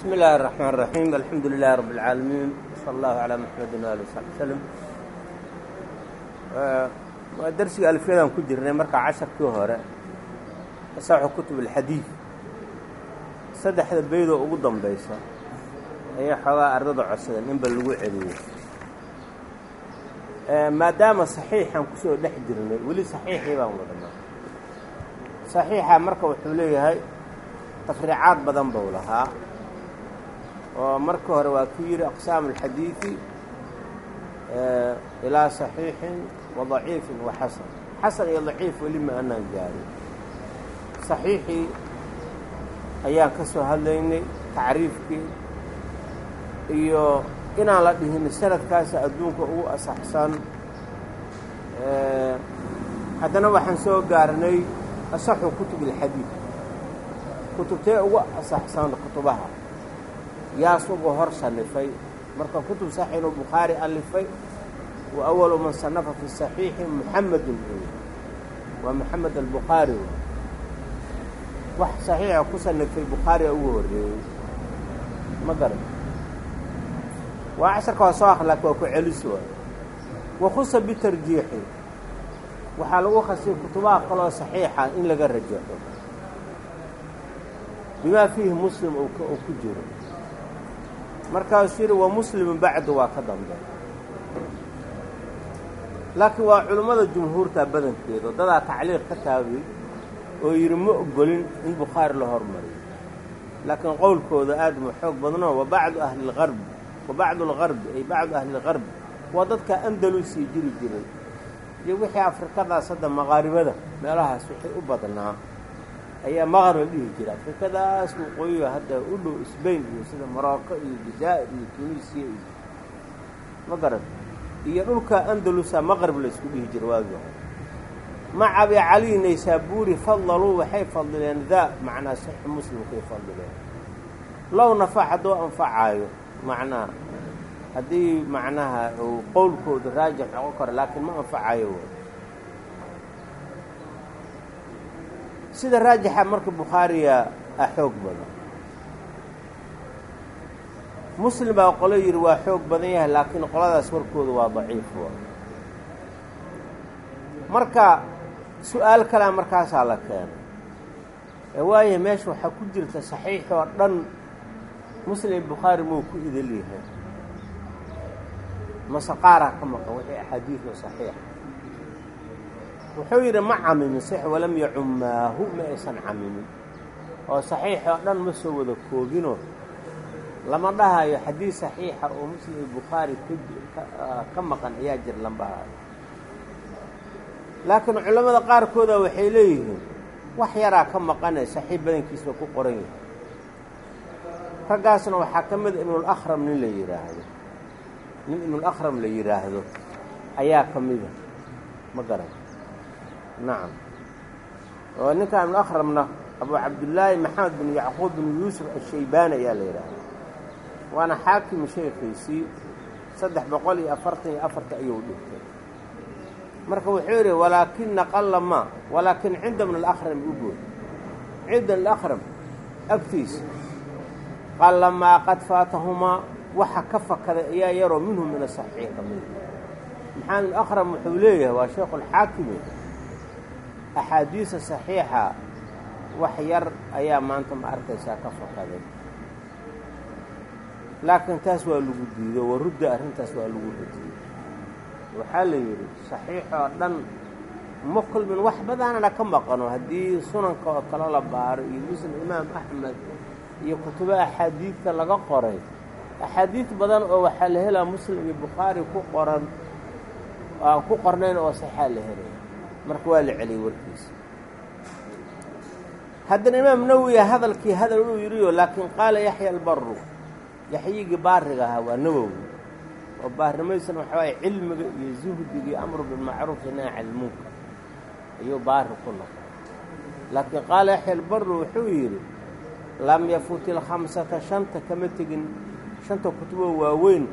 بسم الله الرحمن الرحيم الحمد لله رب العالمين صلى الله على محمد وآله وصحبه وسلم waa darsiga alfiyadaan ku jirnay markaa casharkii hore asaxu kutub alxadiid saddexda beydoo ugu dambaysa ayay xoogaa ardada codsadeen inba lagu celiyo maadaama saxiixaan kusoo dhex jirnay weli saxiixii baan wadanaa saxiixa marka wuxuu leeyahay tafriicaad badan buu lahaa oo marka hore waa ku yidhi aqsaam alxadiidi ilaa saxiixin wa daciifin wa xasan. Iyo daciif weli ma anaan gaarin. Saxiixii ayaan ka soo hadlaynay tacriifkii iyo inaan la dhihin sanadkaasa adduunka ugu asaxsan haddana waxaan soo gaarnay asaxu kutub alxadiid kutubtee ugu asaxsan kutubaha yaas ugu hor sanifay marka kutub saxiixu bukhaari alifay wa awalu man sanafa fi saxiixi muxamedun wey waa moxamed albukhaari wax saxiixa ku sanifay bukhaariga ugu horreeyey ma garan. Waa casharka waa soo akhlaaq waa ku celis waay. Wakhusa bitarjiixi waxaa lagu khasiyay kutubaha kaloo saxiixa in laga rajaxo. Bimaa fiihi muslim oo ku jiro markaasuu yidhi wa muslimu bacdu waa ka dambe. Laakiin waa culimmada jumhuurta badankeeda dadaa tacliiq ka taagay oo yidhi ma ogolin in bukhaari la hormariyo. Laakiin qowlkooda aad ma xoog badno wa bacdu ahli lgarbi wa bacdu algarbi ay bacdu ahli lgarbi waa dadka andalusii jiri jiray iyo wixii afrikadaas hadda maqaaribada meelahaas wixii u badnaa ayaa maqrib la dhihi jira. Afrikadaas waqooyiga hadda u dhow sbain iyo sida morocco iyo jazaa'ir iyo tunisiya iyo ma garan iyo dhulka andalusa maqrib la isku dhihi jira waagi hore. Maca abi cali naysaabuuri fadaluu waxay fadileen daa macnaa saxi muslimkay fadileen low nafac hadduu anfacaayo macnaa haddii macnaha uu qowlkooda raajix noqon karo laakiin ma anfacayo w sida raajixa marka bukhaariya a xoog badan. Muslim baa qolo yidhi waa xoog badan yahay laakiin qoladaas warkooda waa daciif marka su'aal kalea markaasaa la keenay ee waayahay meesha waxaa ku jirta saxiix dhan muslim bukhaari muu ku idil mase qaaraa ka maqan wixii axaadiidoo saxiixa wuxuu yidhi ma camimin sax walam yacummaahu. Ma aysan camimin oo saxiix oo dhan ma soo wada koobinoo. Lama dhahayo xadiid saxiixa oo muslim bukhaari ka maqan ayaa jir lama laakiin culammada qaarkooda waxay leeyihiin wax yaraa ka maqane saxiix badankiisba ku qoran yahay. Raggaasna waxaa ka mida ibnulakram nin la yidhaahdo nin ibnulakram la yidhaahdo ayaa ka mida ma garan nacam oo ninka ibnuakramna abu cabdillaahi maxamed bin yacquub bin yuusuf ashaybaani ayaa la yidhaahda waana xaakim sheekhiisii saddex boqol iyo afartan iyo afarta ayuu dhintay. Marka wuxuu yidhi walaakina qalla maa walaakin cinda bn alakram u good cinda alakram agtiisa qalla maa qad faatahumaa waxa ka fakaday ayaa yaroo minhu min asaxiix ka mida maxamed akram wuxuu leeyahay waa sheekhuulxaakimi axaadiisa saxiixa wax yar ayaa maanta ma arkaysaa ka fakaday laakiin taas waa lagu diido warudda arrintaas waa lagu radiyey waxaa la yidhi saxiix oo dhan ma kulmin wax badanana ka maqano. Haddii sunanka oo kale la baaro iyo muslim imaam axmed iyo kutubo axaadiidka laga qoray axaadiid badan oo waxaa la helaa muslim iyo bukhaari ku qoran ku qornayn oo saxaa la helaya marka waa la celiyey warkiisa. Haddana imaam nawowiya hadalkii hadal uu yidhiyo laakiin qaala yaxya albaru yaxyigii baariga ahaa waa nawowi oo baarnimaysana waxaa waaya cilmiga iyo zuhdiga iyo amru bilmacruuf can ilmunkar ayuu baari ku noqon laakiin qaala yaxya albaru wuxuu yidhi lam yafuti ilkhamsata shanta kama tegin shanta kutuboo waaweyn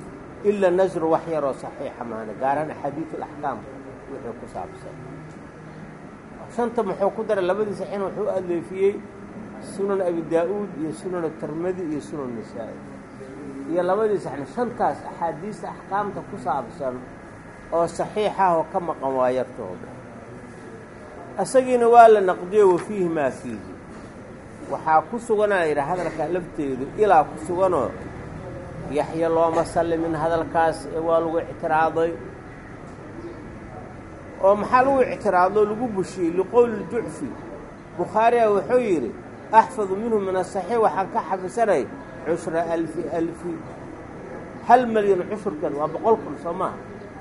ila nasru wax yaroo saxiixa maana gaaraan axaadiid alaxkaam wixii ku saabsan shanta muxuu ku daray labadii saxiixna wuxuu adeefiyey sunan abi daa-uud iyo sunan tirmidi iyo sunan nisaa-i iyo labadii saxni shantaas axaadiista axkaamta ku saabsan oo saxiixah oo ka maqan waa yartooda isagiina waa la naqdiyo wa fiihi maa fiihi. Waxaa ku suganaa yidhi hadalka lafteedu ilaa ku suganoo yaxya looma sallimin hadalkaas ee waa lagu ictiraaday oo maxaa lagu ictiraado lagu bushiyey liqowli ljucfi bukhaariya wuxuu yidhi axfadu minhu min asaxiix waxaan ka xafisanay cushra alfi alfi. Hal malyan cushurkan waa boqol kun soo maaha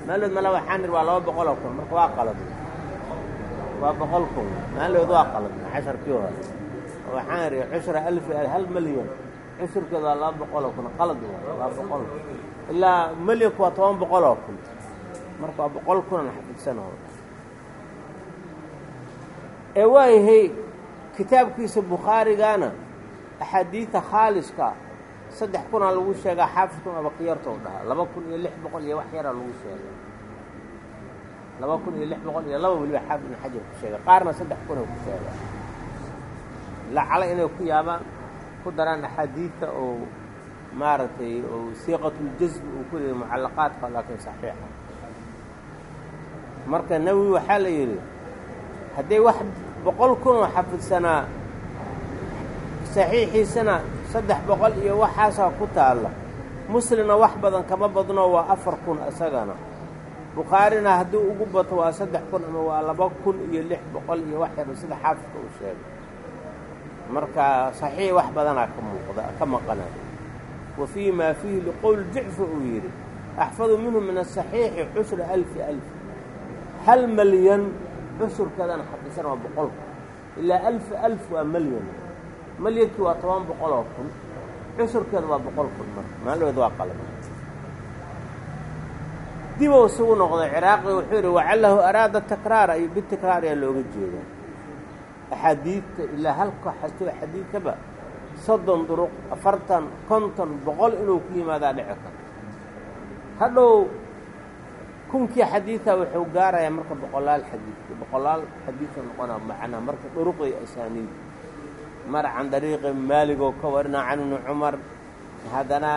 maalood mala waxaan idhi waa laba boqoloo kun. Marka waa qaladna waa boqol kun. Maalood waa qaladna casharkii hore waxaan idhi cushra alfi hal malyan cushurkeeda waa laba boqoloo kun. Qalad waa boqol ilaa malyanku waa toban boqoloo kun marka waa boqol kunan xafidsanoo ee waayahay kitaabkiisa bukhaarigana axaadiida khaaliska saddex kunaa lagu sheegaa xaafidkun abakiyarta u dhahaa. Laba kun iyo lix boqol iyo wax yaraa lagu sheega laba kun iyo lix boqol iyo laba weliba xaafid ibn xajar ku sheega qaarna saddex kuna ku sheega lacala inay ku yaabaan ku daraan axaadiidta oo maaragtay oo siiqatuljasbi uu ku leeyay mucallaqaadka laakiin saxiixa marka nawowi waxaa la yidhi hadday wax boqol kun oo xafidsanaa saxiixiisana saddex boqol iyo waxaasaa ku taalla. Muslimna wax badan kama badno waa afar kun isagana. Bukhaarina haddii ugu bato waa saddex kun ama waa laba kun iyo lix boqol iyo wax yar sida xaafidka uu sheegay. Marka saxiix wax badanaa ka muuqda ka maqana wa fii maa fiihi liqowl jucfa uu yidhi axfadu minhu min asaxiixi cushra alfi alf hal malyan cusurkeedana xafisan waa boqolka ilaa alfi alf waa malyan malyankii waa toban boqoloo kun. Cusurkeeda waa boqol kun marka maalooda waa qalab dibou isugu noqday ciraaqi wuxuu yidhi wacalahu araada takraara iyo bitikraar ayaa looga jeedaa. Axaadiidta ilaa halka xato xadiidkaba soddon duruq afartan konton boqol inuu ku yimaadaa dhici karto. Hadhow kunkii xadiida wuxuu gaarayaa marka boqolaal xadiid boqolaal xadiidka noqonaa macnaa marka duruqdii asaaniid mar can dariiqi maaligoo ka warina can ibni cumar haddana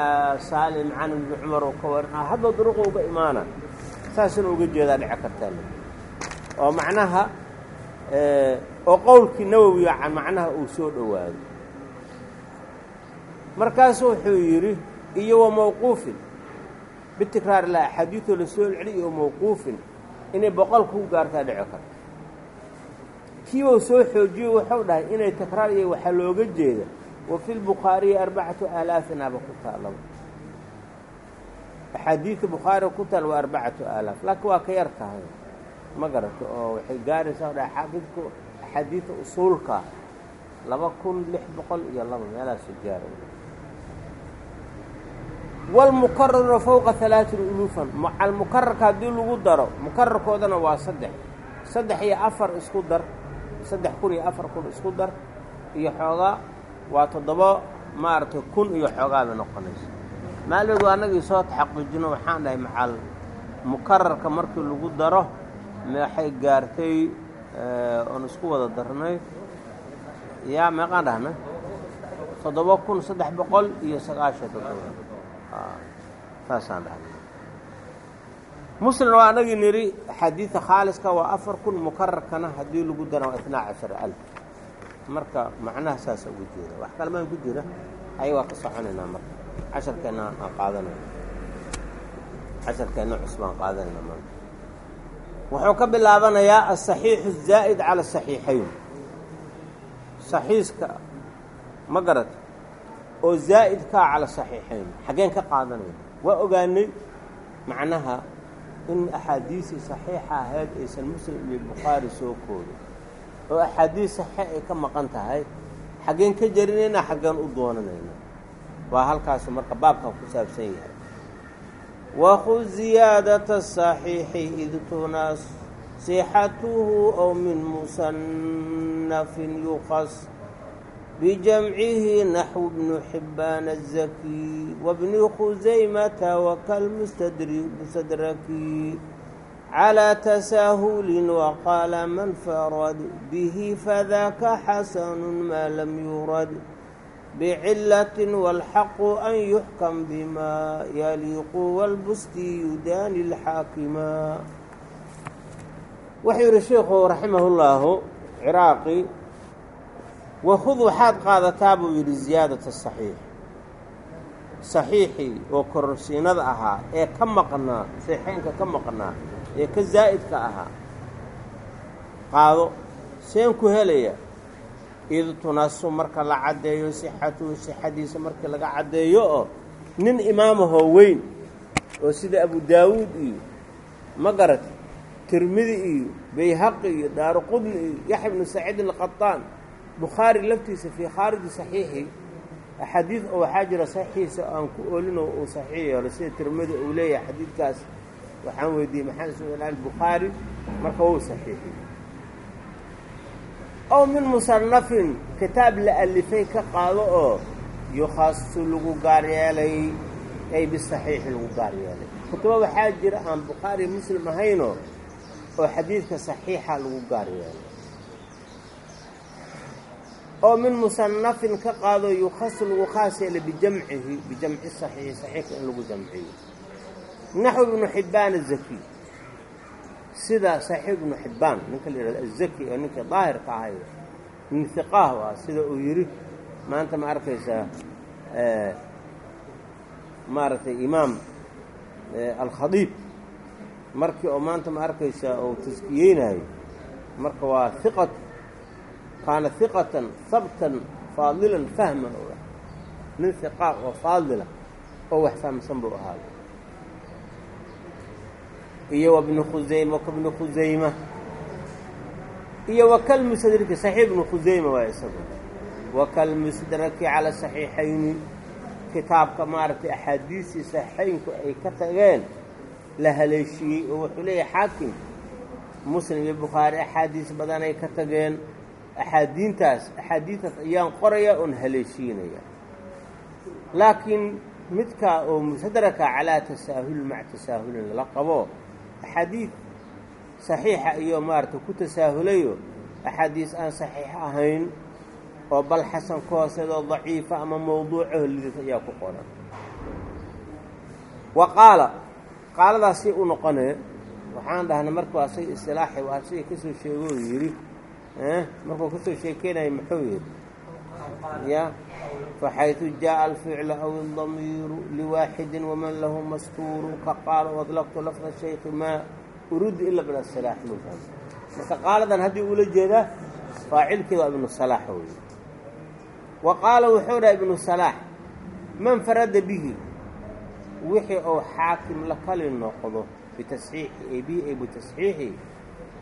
saalim can ibni cumar oo ka warina hadba duruqa uga imaana. Saasina uga jeedaa dhici kartaa. Oo macnaha oo qowlkii nawowiga can macnaha uu soo dhowaado markaasu wuxuu yidhi iyo wa mawquufin bitikraar la axaadiidoo la soo celi iyo mawquufin inay boqolka u gaartaa dhici karto kiibuu soo xoojiyo wuxuu dhahay inay takraar iyo waxaa looga jeeda wa fi lbukhaariyi arbacatu aalaafinaaba ku taallaba axaadiidta bukhaariga ku taal waa arbacatu aalaaf laakiin waa ka yar tahay. Ma garato oo waxay gaaraysaa dhahay xaafidku axaadiidta usuulka laba kun lix boqol iyo laba meelaasu gaaray wlmukararuna fowqa alaatin uluufan macal mukararka haddii lagu daro mukararkoodana waa saddex saddex iyo afar isku dar saddex kun iyo afar kun isku dar iyo xoogaa waa toddoba maaragtay kun iyo xoogaa bay noqonaysa maaloodu annagii soo taxaqiijino waxaan dhahay macal mukararka markii lagu daro waxay gaartay oon isku wada darnay yaa meeqaan dhahna toddoba kun saddex boqol iyo sagaashan toddoba saasaan dhahnay muslimna waa anagii nidhi xadiida khaaliska waa afar kun mukararkana haddii lagu dana waa itnaa cashar alf marka macnaha saasa ugu jeeda wax kalamaan ku jira. Aya waa ka soconaynaa marka. Casharkeenna aan qaadanayna casharkeenna cusub aan qaadanayna maanta wuxuu ka bilaabanayaa asaxiixu azaa'id cala asaxiixayn saxiiska ma garat oo zaa'idkaa cala saxiixayn xageen ka qaadanaya waa ogaanay macnaha in axaadiisii saxiixa ahayd aysan muslim iyo bukhaari soo koodin oo axaadiis saxiix ay ka maqan tahay xageen ka jarinayna xaggeen u doonanayna. Waa halkaasu marka baabkan ku saabsan yahay. Wakud ziyaadata saxiixi id tunas sixatuhu ow min musanafin yuqas. بجمعه نحو بن حبان الزكي وابن خزيمة وكالمستدرك على تساهل وقال من فرد به فذاك حسن ما لم يرد بعلة والحق أن يحكم بما يليق والبستي يداني الحاكما وحير الشيخ رحمه الله عراقي wakhud waxaad qaadataa buu yidhi ziyaadata saxiix. Saxiixii oo kororsiinada ahaa ee ka maqnaa saxiixeynka ka maqnaa ee ka zaa'idka ahaa qaado. Seen ku helaya id tunasu marka la caddeeyo sixatuhu sixadiisa markii laga caddeeyo oo nin imaamahoo weyn oo sida abu daawuud iyo ma garat tirmidi iyo bayhaqi iyo daaru qudni iyo yaxya bnu saciid alqataan bukhaari laftiisa fii khaariji saxiixi axaadiid oo waxaa jira saxiixiisa aan ku oolino uu saxiix yeelo sida tirmidi uu leeyahay xadiidkaas. Waxaan weydiiyey maxamed sual bukhaari marka wuu saxiixiyey ow min musanafin kitaab la alifay ka qaado oo yukhasu lagu gaar yeelay ay bisaxiixi lagu gaar yeelay. Kutubo waxaa jira aan bukhaari muslim ahaynoo oo xadiidka saxiixa lagu gaar yeelay oo min musanafin ka qaado yukhasu lagu khaas yeelay bijamcihi bijamci saxiixi saxiixka in lagu jamciyo. Naxw ibnu xibbaan azaki sida saxiix ibnu xibbaan ninka la yihahdo azaki oo ninka daahirka ahay nin hiqaah ah sida uu yidhi maanta ma arkaysaa maaragtay imaam alkhadiib. Markii oo maanta ma arkaysaa oo taskiyeynayo marka waa hiqat kaana hiqatan habtan faadilan fahman oo ah nin hiqaa oo faadila oo wax fahamsan buu ahaaday iyo wabnu khusayma wakabnu khusayma iyo wakalmustadraki saxiix ibnu khusayma waa isagu wakalmustadraki cala saxiixayni kitaabka maaragtay axaadiistii saxiixaynku ay ka tageen la haleeshiyey oo wuxuu leeyahay xaakim muslim iyo bukhaari axaadiis badan ay ka tageen axaadiintaas axaadiistaas ayaan qoraya oon haleeshiinaya laakiin midkaa oo mustadraka calaa tasaahulin maca tasaahulin lala qabo axaadiid saxiixa iyo maaragtay ku tasaahulayo axaadiis aan saxiix ahayn oo bal xasan ka hooseedoo daciifa ama mawduucaho lidis ayaa ku qoran wa qaala qaaladaasay u noqonee waxaan dhahnay marka waa say istilaaxi waa siga ka soo sheego yidhi markuu ka soo sheekeynayo muxuu yidhi ya faxayثu jaaءa alficlu aw اdamiiru liwaaxidi waman lahu mastuuru ka qaala adlaqtu lafda shayki maa urudu ila min asilaax mufham marka qaaladan haddii ula jeedaa faacilkeeda waa ibnu salaax wey wa qaala wuxuu dhaha ibnu salaax man farada bihi wixii ou xaakim la kali noqdo bitasxiixi ay bihi ay bitasxiixi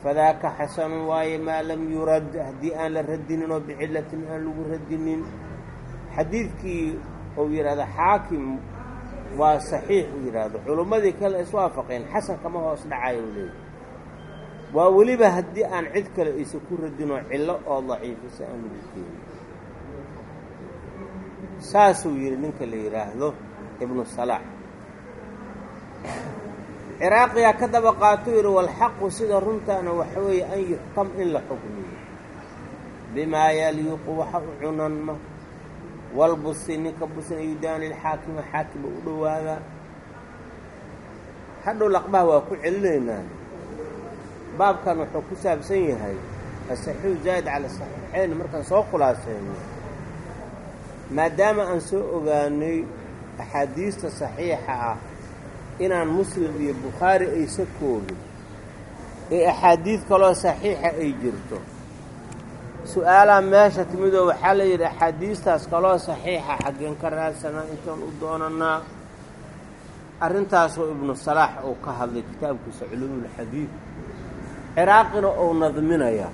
fadaaka xasanun waaye maa lam yurad haddii aan la radinin oo bicilatin aan lagu radinin xadiidkii ou yidhahdo xaakim waa saxiix uu yidhaahdo culummadii kale iswaafaqeen xasan kama hoos dhacayo u leeyahy waa weliba haddii aan cid kale aysa ku radinoo cillo oo daciifisa aan lagu keenin saasuu yidhi ninka la yidhaahdo ibnu salaax ciraaqiyaa ka daba qaatuu yidhi walxaqu sida runtaana waxa weeye an yuxkam in la xukmiyo bimaa yaliiqu waxa u cunanma walbusi ninka busina yudaani lxaakima xaakima u dhowaadaa. Hadhow laqbaha waa ku celinaynaa. Baabkan wuxuu ku saabsan yahay asaxiixu zaa'id cala saxiixayn markaan soo khulaaseyno maadaama aan soo ogaanay axaadiista saxiixa ah inaan muslim iyo bukhaari aysa koobin ee axaadiid kaloo saxiixa ay jirto. Su'aalaa meesha timidoo waxaa la yidhi axaadiistaas kaloo saxiixa xaggeen ka raadsanaa intaan u doonanaa. Arrintaasoo ibnu salaax uu ka hadlay kitaabkiisa culuumulxadiid ciraaqina uu nadminayaa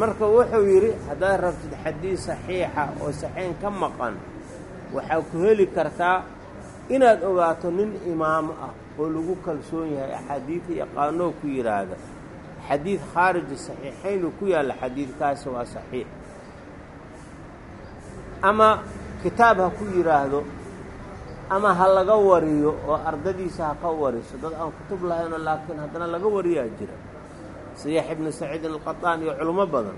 marka wuxuu yidhi haddaad rabtid xadiid saxiixa oo saxeyn ka maqan waxaa ku heli kartaa inaad ogaato nin imaamo ah oo lagu kalsoon yahay axaadiida yaqaanoo ku yidhaahda xadiid khaariji saxiixaynuu ku yaalla xadiidkaasi waa saxiix. Ama kitaab ha ku yidhaahdo ama ha laga wariyo oo ardadiisa ha ka wariso dad aan kutub lahayno laakiin haddana laga wariyaa jira. Sayax ibnu saciidin alqataan iyo culimo badan.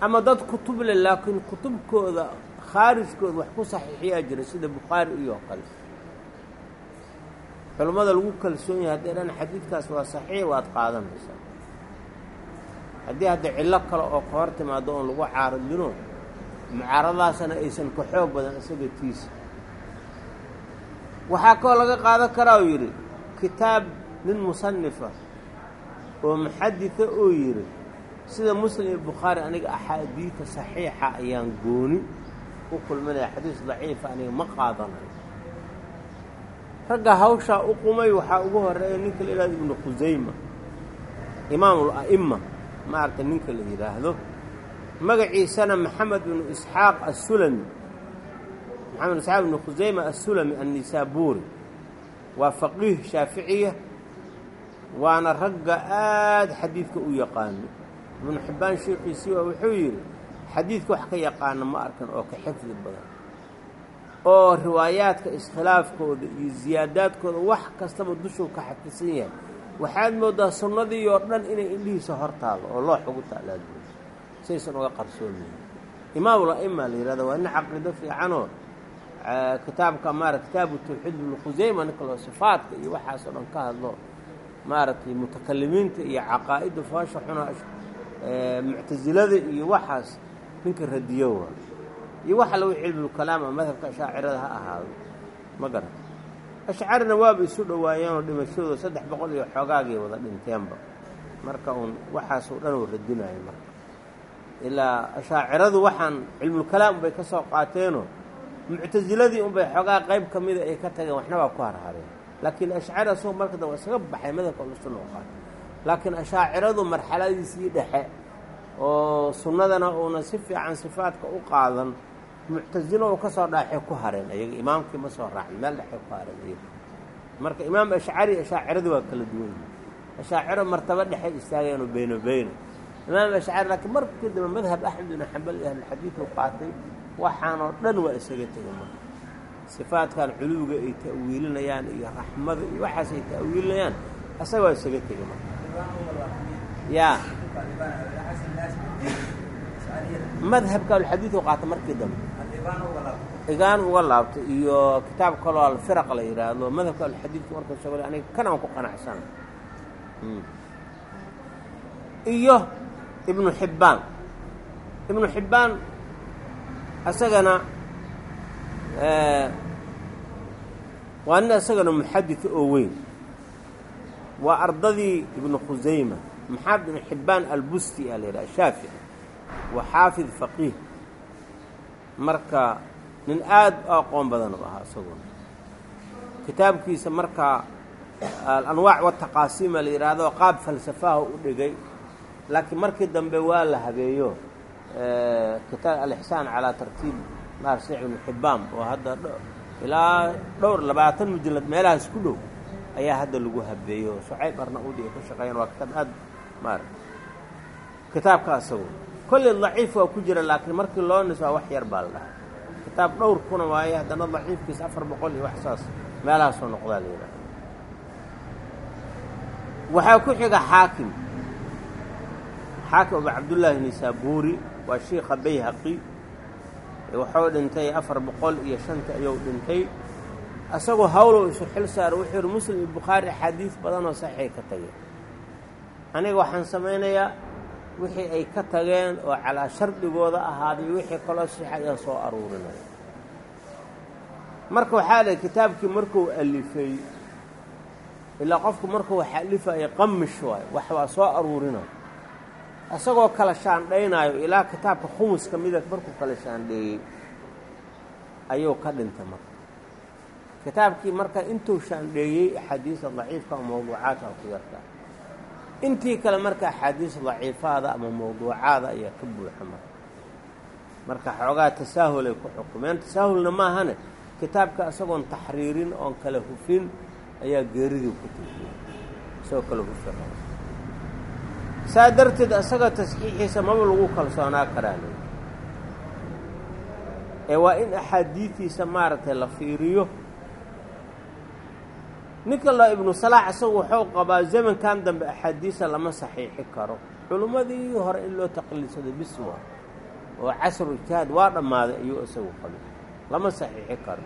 Ama dad kutub leh laakiin kutubkooda khaarijkooda wax ku saxiixiyaa jira sida bukhaari iyo kale. Culimmada lagu kalsoon yahay hadday dhan xadiidkaas waa saxiix waad qaadanaysaa. Haddii hadda cillo kale oo ka hor timaado oon lagu caaradino mucaaradaasana aysan ka xoog badan isaga tiisa. Waxaa kaloo laga qaadan karaa uu yidhi kitaab nin musanifa oo muxadida oo yidhi sida muslim iyo bukhaari aniga axaadiida saxiixa ayaan gooni u kulminaya xadiis daciifa aniga ma qaadanayo ragga hawshaa u qumay waxaa ugu horreeya ninka la yidhahdo ibnu khusayma imaamul a'ima maaragta ninka la yidhaahdo. Magaciisana maxamed bnu isxaaq assulami maxamed isxaaq ibnu khusayma assulami annisaabuuri waa faqiih shaaficiya waana ragga aada xadiidka u yaqaano. Ibnu xibbaan sheekiisii waa wuxuu xadiidka wax ka yaqaana ma arkan oo ka xifdi badan. Oo riwaayaadka iskhilaafkooda iyo siyaadaadkooda wax kastaba dushuu ka xafisan yahay. Waxaad mooddaa sunnadii oo dhan inay indhihiisa hor taalo oo loox ugu taalaadoo saysan uga qarsoomayin imaamul a'ima la yidhahda waa nin caqiido fiicanoo kitaabka maara kitaabu tawxiid ibnu khusayma ninka loo sifaadka iyo waxaasoo dhan ka hadlo maaragtay mutakalimiinta iyo caqaa'idda foosha xuna muctasilada iyo waxaas ninka radiyo waa. Iyo waxa lagu cilmulkalaam ama madhabka ashaacirada ha ahaado. Ma garan. Ashcarina waaba isu dhowaayeenoo dhimashadooda saddex boqol iyo xoogaagay wada dhinteenba. Marka uun waxaasoo dhan uu radinayo marka. Ilaa ashaaciradu waxaan cilmulkalaam unbay ka soo qaateenoo muctasiladii unbay xoogaa qayb ka mida ay ka tageen waxna baa ku harhareen laakiin ashcari asagoo marka dambe isaga baxay madhabka ulusunna u qaatay. Laakiin ashaaciradu marxaladiisii dhexe oo sunnadana uuna si fiican sifaadka u qaadan muctasilo uu ka soo dhaaxay ku hareen ayaga imaamkii ma soo raacin meel dhexay ku hareen ayaga. Marka imaam ashcari ashaaciradu waa kala duwan. Yihin ashaaciro martabo dhexay istaageenoo beyno beyno. Imaam ashcari laakiin markii dambe madhab axmed ibnu xambal iyo ahlulxadiid u qaatay waxaanoo dhan waa isaga tegay marka sifaadkan culuwiga ay ta'wiilinayaan iyo raxmada iyo waxaas ay ta'wiilinayaan asaga isaga tegay marka yaa madhabka alxadiid u qaata markii dambe. Igaan uga laabtay iyo kitaab kaloo alfiraq la yidhaahdo madhabka alxadiidka markuu sheego aniga kanaan ku qanacsana iyo ibnu xibbaan ibnu xibbaan isagana waa nin isagana muxadid oo weyn. Waa ardadii ibnu khusayma maxamed ibnu xibbaan albusti a la yidhaha shaafici waa xaafid faqiih. Marka nin aada u aqoon badan u ahaa isaguna kitaabkiisa markaa alanwaac wataqaasiima la yidhaahdo qaab falsafaha u dhigay. Laakiin markii dambe waa la habeeyo kitaab alixsaan calaa tartiib maarsic ibnu oo hadda ilaa dhowr labaatan mujallad meelahaas ku dhow ayaa hadda lagu habeeyo. Shucayb arna-uudi ay ka shaqeeyaan waa kitaab aada maarata kitaabka asagu kolley daciif waa ku jira laakiin markii loo nisaa wax yar baa la dhahay kitaab dhowr kuna waaye haddana daciifkiisa afar boqol iyo wax saas meelahaasoo noqdaa la yidhahda waxaa ku xiga xaakim. Xaakim abu cabdullaahi nisaabuuri waa shiikha bayhaqi. Wuxuu dhintay afar boqol iyo shanta ayuu dhintay. Isagoo hawlow isu xil saara wuxuu yihi muslim iyo bukhaari axaadiis badanoo saxay ka tageen aniga waxaan samaynayaa wixii ay ka tageen oo calaa shardigooda ahaaday wixii kaloo ayaan soo aruurinaya marka waxaa leh kitaabkii markuu alifay ilaa qofku markuu wax alifaya qamish waayo wax waa soo aruurinayo isagoo kala shaandhaynaayo ilaa kitaabka khumus ka mida markuu kala shaandheeyey ayuu ka dhintay marka. Kitaabkii marka intuu shaandheeyey axaadiisa daciifka ama mawduucaadka ku yartaa intii kale marka axaadiis daciifaada ama mawduucaada ayaa ka buuxa marka. Marka xoogaa tasaahulay ku xukumeen. Tasaahulna maahane kitaabka isagoon taxriirin oon kala hufin ayaa geeridii ku tujiyey isagoo kala hufin saa darteed isaga tasxiixiisa maba lagu kalsoonaa karaa ee waa in axaadiidiisa maaragtay la fiiriyo ninka la ibnu salaax isagu wuxuu qabaa zamankan dambe axaadiisa lama saxiixi karo. Culummadii hore in loo taqliidsado biswa oo casru ijtihaad waa dhammaaday ayuu isagu qabay. Lama saxiixi karo.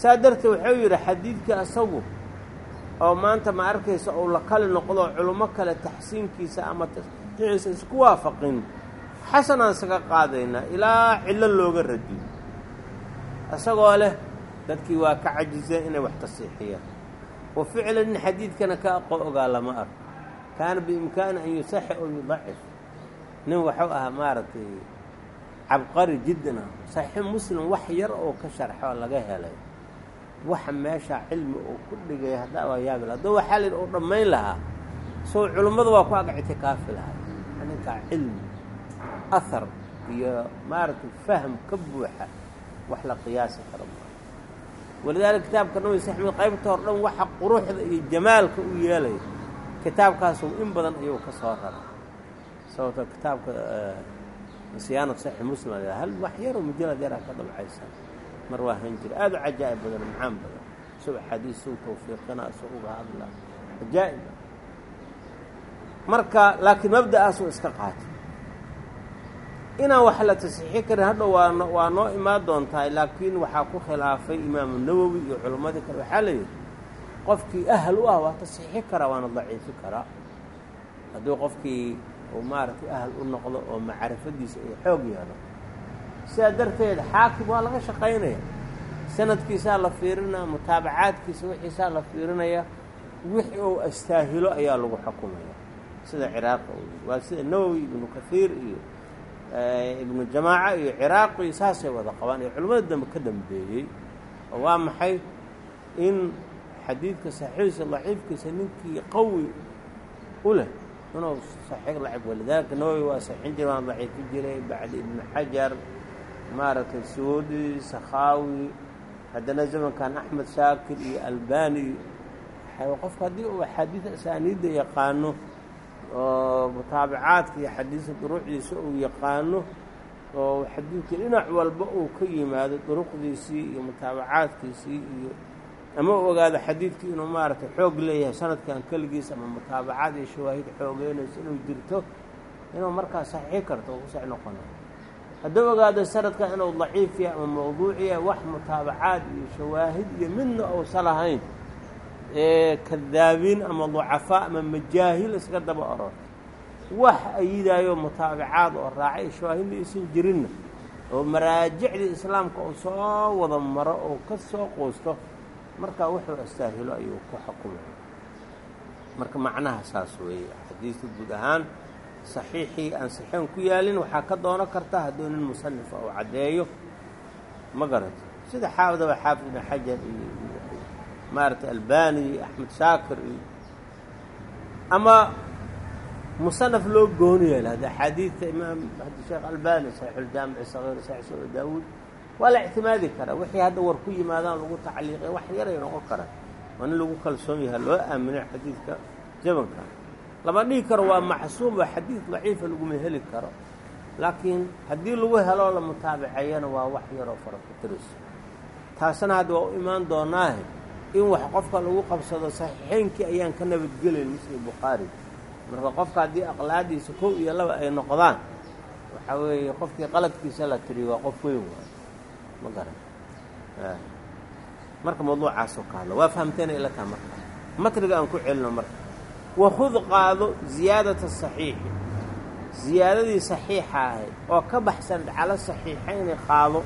Saa darteed wuxuu yidhi xadiidkii isagu oo maanta ma arkaysa uu la kali noqdo culummo kale taxsiinkiisa ama tasxiixiisa isku waafaqin xasanaan isaga qaadaynaa ilaa cillo looga radiyo isagoo leh dadkii waa ka cajizeen inay wax tasiixiyaan wa ficlan in xadiidkana ka aqo ogaa lama arko. Kaana biimkaani an yusaxi oo yudacif nin waxuu ahaa maaragtay cabqari jiddan ah saxiix muslim wax yar oo ka sharxo laga helay. Waxa meeshaa cilmi uu ku dhigay haddaa waa yaabil hadduu waxaa la yidhi uu dhammayn lahaa. Soo culummadu waa ku ag ictikaafi lahay ninkaa iyo maaragtay fahm ka buuxa wax la qiyaasi karo. maa walidaalika kitaabka nabi saxmed qaybta hor dhan waxa quruxda iyo jamaalka u yeelaya kitaabkaasu in badan ayuu ka soo raray. Sababto kitaabka siyaanat saxi muslim a hal wax yaroo mujalad yaraa ka dabcaysa. Mar waa han jira aada u cajaa'ib badan macaan badan. Isagoo axaadiis suu tawfiiqina isagoo uga hadla. Cajaa'ib. Marka laakiin mabda'aasuu iska qaatay inaan wax la tasxiixi karin hadhow waa noo imaan doontahay laakiin waxaa ku khilaafay imaamu nawowi iyo culimmadii kale. Waxaa layidhi qofkii ahal u ah waa tasxiixi karaa waana daciifi karaa hadduu qofkii uu maaragtay ahal u noqdo oo macrifadiisa ay xoog yeelo sidaa darteed xaakim waa laga shaqaynaya. Sanadkiisaa la fiirinaya mutaabacaadkiisa wixiisaa la fiirinaya wixii uu astaahilo ayaa lagu xukumaya. Sida ciraaqa waa sida nawowi ibnu kahiir iyo ibnu jamaaca iyo ciraaqi saasay wada qabaan. Iyo culimmada dambe ka dambeeyey oo waa maxay? In xadiidka saxiixiisa daciifkiisa ninkii qawi u leh inuu saxiix lacib walidaalika nawowi waa saxiixin jira waan daciifi jiray. Bacdi ibnu xajar maaragtay suudi sakhaawi haddana zamankan axmed shaakir iyo albani. Qofka haddii uu axaadiid asaaniidda yaqaano oo mutaabacaadka iyo xadiisa duruucdiisa uu yaqaano oo xadiidka dhinac walba uu ka yimaado duruqdiisii iyo mutaabacaadkiisii iyo ama u ogaado xadiidkii inuu maaragtay xoog leeyahay sanadkan keligiis ama mutaabacaad iyo shawaahid xoogeynayso inuu jirto inuu markaa saxiixi karto oo ku sax noqona hadduu ogaado sanadkan inuu daciif yahay ama mawduuc yahay wax mutaabacaad iyo shawaahid iyo midna uusan lahayn kadaabiin ama ducafaa ama majaahil iska daba oror wax ayidaayo mutaabacaad oo raacay shawaahidna aysan jirinna oo maraajicdii islaamka uu soo wada maro oo ka soo quusto markaa wuxuu astaahilo ayuu ku xukumaya marka macnaha saas weeye xadiidka guud ahaan saxiixii aan saxiixan ku yaalin waxaa ka doono karta hadduu nin musanifa uu caddeeyo. Ma garato sida xaafidaba xaafid ibn xajar iyo maaragtay albani iyo axmed shaakir iyo ama musanaf loo gooni yaalla hadda axaadiidta imaam sheekh albani saxiixuljaamici sagiir saxiix daawuud waa la ictimaadi karaa. Wixii hadda war ku yimaadaan lagu tacliiqay wax yaray noqon karaan. Waa nin lagu kalsoon yahay loo aamino xadiidka jabanka. Lama dhihi karo waa macsuum oo xadiid daciifa laguma heli karo. Laakiin haddii lagu helo la mutaabacayana waa wax yaroo fara ku taasna hadda waa u imaan doonaahe in wax qofka lagu qabsado saxiixeynkii ayaan ka nabadgelayn muslim bukhaari marka qofka haddii aqlaadiisa kow iyo laba ay noqdaan waxaa weeye qofkii qaladkiisa la tiriyo waa qof weyn waay. Ma garan. Marka mawduucaasoo ka hadla waa fahamteena ila taa marka. Matriga aan ku celino marka. Wakhud qaado ziyaadata saxiixi. Ziyaadadii saxiixa ahayd oo ka baxsan cala saxiixayni qaado.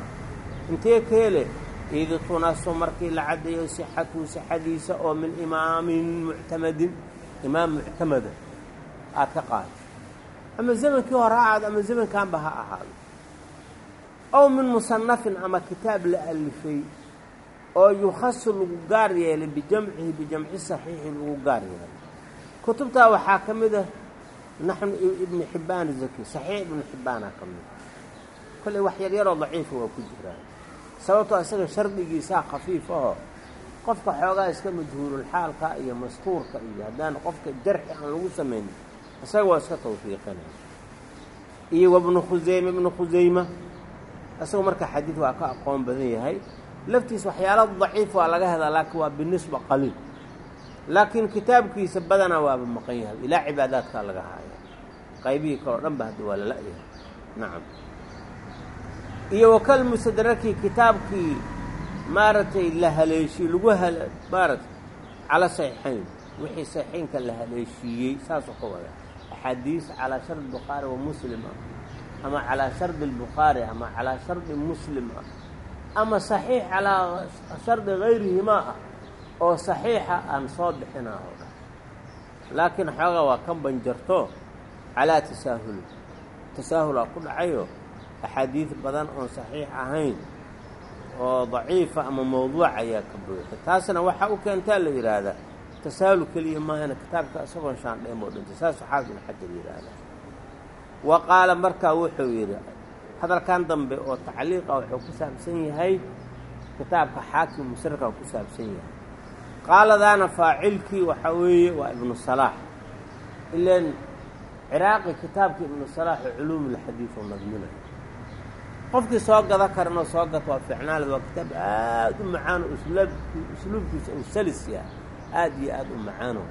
Intee ka hele id tunasu markii la caddeeyo sixatu sixadiisa oo min imaamin muctamadin imaam muctamada aad ka qaado ama zamankii hore ha ama zamankanba ha ahaado. Ow min musanafin ama kitaab la alifay oo yukhasu lagu gaar yeelay bijamcihi bijamci saxiixi lagu gaar yeelay. Kutubtaa waxaa ka mid ah naxnu ibni xibbaan zaki saxiix ibnu xibbaana ka mid kolley wax yaryaroo daciifa waa ku jiraan sababtoo isaga shardigiisaa khafiif ahoo qofka xoogaa iska majhuululxaalka iyo mastuurka iyo haddaan qofka jarxi aan lagu samaynin isaga waa iska tawfiiqinaya iyo wabnu khuseyme ibnu khuseyma isagoo marka xadiid waa ka aqoon badan yahay. Laftiisa waxyaala daciif waa laga hedaa laakiin waa binisba qaliil. Laakiin kitaabkiisa badanaa waaba maqan yahay ilaa cibaadaadkaa laga haaya qaybihii kaleo dhan ba hadda waa lala-yahay nacam iyo wakal mustadraki kitaabkii maaragtay la haleeshiyey lagu maaragtay cala saxiixayn wixii saxiixaynka la haleeshiiyey saasuu ka wada axaadiis calaa shardi bukhaari wa muslim ah ama calaa shardi albukhaari ama calaa shardi muslim ah ama saxiix calaa shardi hayrihimaa ah oo saxiixa aan soo bixinaa oo dhan. Laakiin xoogaa waa ka banjarto calaa tasaahuli tasaahulaa ku dhacayo axaadiid badan oon saxiix ahayn oo daciifa ama mawduuc ayaa ka buuxay taasna waxaa u keentaa la yidhaahdaa tasaahul keliya maahana kitaabka isagoon shaandheem oo dhintay saasuu xaafid ibn xajar yidhaahdaa wa qaala markaa wuxuu yidhi hadalkan dambe oo tacliiqa wuxuu ku saabsan yahay kitaabka xaakim musarka ku saabsan yahay. Qaaladaana faacilkii waxaa weeye waa ibnu salaax. Ilan ciraaqi kitaabka ibnu salaax oo culuumulxadiid oo nadminayo qofkii soo gada karanoo soo gata waa ficnaaled waa kitaab aad u macaano usluubkiisa uu salis yahay aad iyo aad u macaano.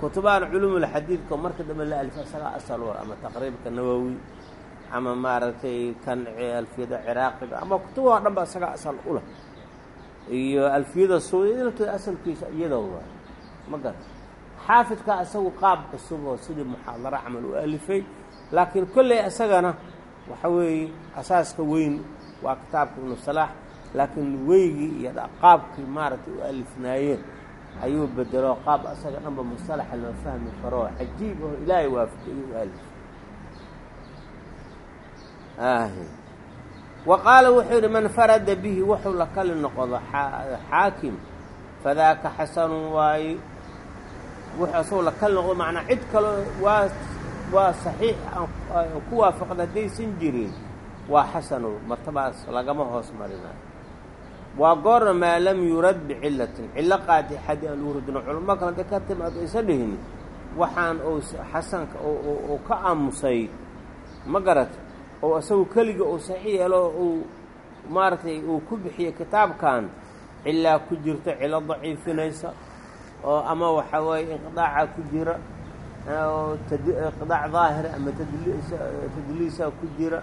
Kutubahan culuumulxadiidka marka dambe la alif isagaa asal war ama taqriibka nawowi ama maaragtay kan alfiyada ciraaqiga ama kutubaha dhan ba isagaa asal u leh. Iyo alfiyada suuilkeeda asalkiisa iyadoo waa ma garta xaafidka isagu qaab cusub oo sidii muxaadaro camal u alifay laakiin kolley isagana waxa weeye asaaska weyn waa kitaabka ibnu salaax laakiin weygii iyo qaabkii maaragtay u alifnaayeen ayuu bedelo qaab asaga dhanba mustalaxa loo fahmi karo. Cajiib oo ilaahay waafajiyo u alif. Wa qaala wuxuu yidhi man farada bihi wuxuu la kali noqdo xaakim. Fadaaka xasanun waaye. Wuxuu asagoo la kali noqdo macnaa cid kaleo waa waa saxiix ku waafaqda haddaysan jirin waa xasanu martabaas lagama hoos marinayo waa goorna maa lam yurad bicillatin cillo qaadi xadi aan lagu radino culamo kale hadday ka timaado aysa dhihin waxaan uu xasanka uu ka aamusay. Ma garat oo isagu keliga uu saxiix yeelo uu maaragtay uu ku bixiyo kitaabkan cilaa ku jirta cilo daciifinaysa oo ama waxaa weeye inqidaaca ku jira oo inqidaac daahira ama tadliisa ku jira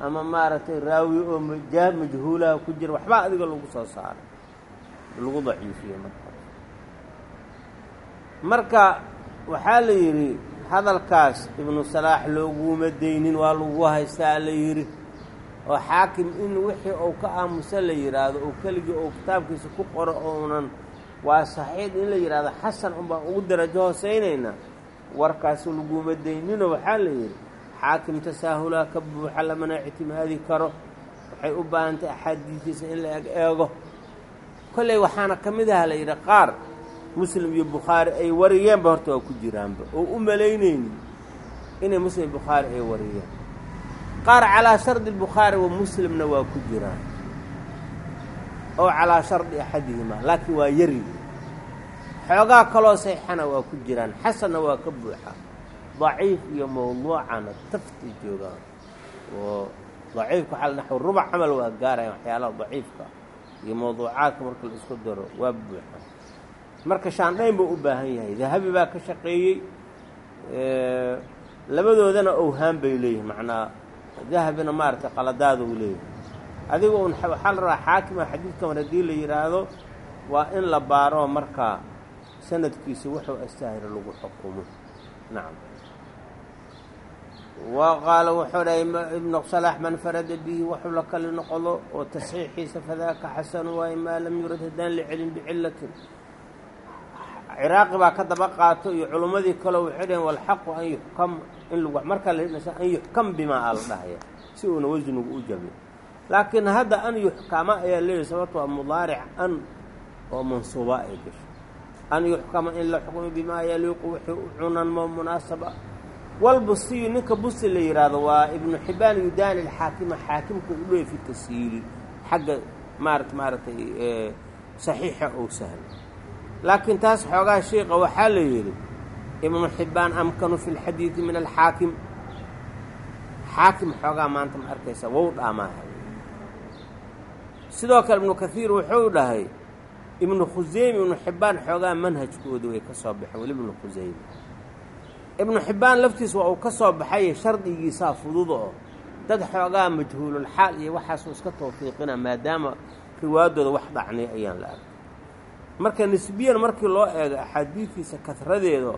ama maaragtay raawi oo majhuulaha ku jira waxbaa adiga lagu soo saaray lagu daciifiye marka marka waxaa la yidhi hadalkaas ibnu salaax looguma daynin waa lagu haystaa la yidhi oo xaakim in wixii uu ka aamusa la yidhaahdo oo keligii uu kitaabkiisa ku qoro ounan waa saxiix in la yidhahdo xasan un baan ugu darajo hoosaynaynaa warkaas laguma daynino waxaa la yidhi xaakim tasaahulaa ka buuxa lamana ictimaadi karo. Waxay u baahan tahay axaadiistiisa in la eg eego. Kolley waxaana ka mid aha la yidhi qaar muslim iyo bukhaari ay wariyeenba horta waa ku jiraanba. Oo u malaynaynin inay muslim bukhaari ay wariyeen. Qaar calaa shardi bukhaari wa muslimna waa ku jiraan. Oo calaa shardi axadihima laakiin waa yari xoogaa kaloo sayxana waa ku jiraan. Xasanna waa ka buuxa. Daciif iyo mawduucana tafti joogaan. Oo daciifka waxaa naxw rubac camal waa gaarayaan waxyaalaha daciifka iyo mawduucaadka marka la isku daro waa buuxa. Marka shaandhayn buu u baahan yahay. Dahabi baa ka shaqeeyey. Labadoodana owhaan bay leeyihiin macnaa dahabina maaragtay qaladaada uu leeyahay adiga un waxaa la rabaa xaakima xadiidkan war haddii la yidhaahdo waa in la baaro markaa sanadkiisa wuxuu astaahira lagu xukumo. Nacam wa qaala wuxuu dhahay ibnu salaax man farada bihi wuxuu la kali noqdo oo tasxiixiisa fadaaka xasanu waaye maa lam yurad haddaan la celin bicillatin. Ciraaqi baa ka daba qaato iyo culummadii kaleo waxay dhaheen walxaqu an yuxkam in lagu markaa an yuxkam bimaa aa dhahaya si uuna wasnigu u jabin. Laakiin hadda an yuxkama ayaa leeyahy sababto waa mudaaric an oo mansuuba ay gasho an yuxkama in la xukmo bimaa yaliiqu wixii u cunanmo munaasaba. Walbusiyu ninka busi la yidhaahdo waa ibnu xibaan yudaani alxaakima xaakimka u dheefi tashiili xagga maarat maaragtay saxiixa ou sahlo laakiin taas xoogaa sheika waxaa la yidhi ibnu xibbaan amkanu fi lxadiidi min alxaakim. Xaakim xoogaa maanta ma arkaysa wow dhaamaaha sidoo kale ibnu kathiir wuxuu dhahay ibnu khuseyme ibnu xibbaan xoogaa manhajkooda way ka soo baxeen weli ibnu khuseyme ibnu xibbaan laftiis waa uu ka soo baxay shardigiisaa fudud oo dad xoogaa majhuululxaal iyo waxaasuu iska tawfiiqina maadaama riwaayadooda wax dhacnay ayaan la arkay. Marka nisbiyan markii loo eego axaadiidkiisa kasradeeda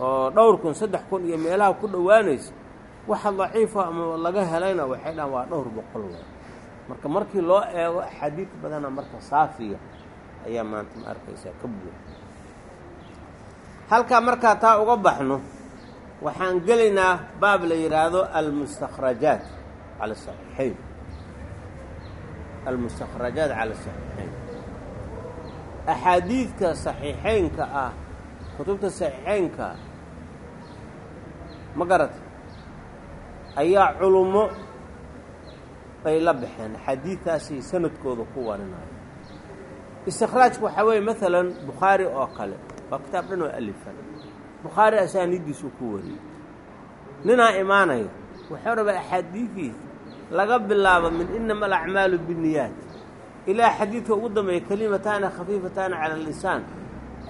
oo dhowr kun saddex kun iyo meelaha ku dhowaanaysa waxa daciifa ama laga helayna waxay dhahan waa dhowr boqol wa marka markii loo eego axaadiid badana marka saafiya ayaa maanta ma arkaysaa ka buuxa halkaa markaa taa uga baxno waxaan gelaynaa baab la yidhaahdo almustakhrajaat cala saxiixayn almustakhrajaat cala saxiixayn axaadiidka saxiixeynka ah kutubta saxiixeynka ma garata ayaa culummo ay la baxeen. Axaadiidtaasay sanadkooda ku warinayo istikhraajku waxaa weeye maalan bukhaari oo kale waa kitaab dhan oo alifan. Bukhaari asaaniiddiisuu ku wariyey ninaa imaanaya wuxuu rabaa axaadiidiisa laga bilaabo min inama alacmaalu binniyaat. Ilaa xadiidka ugu dambeeya kelimataani khafiifataani cala lisaan.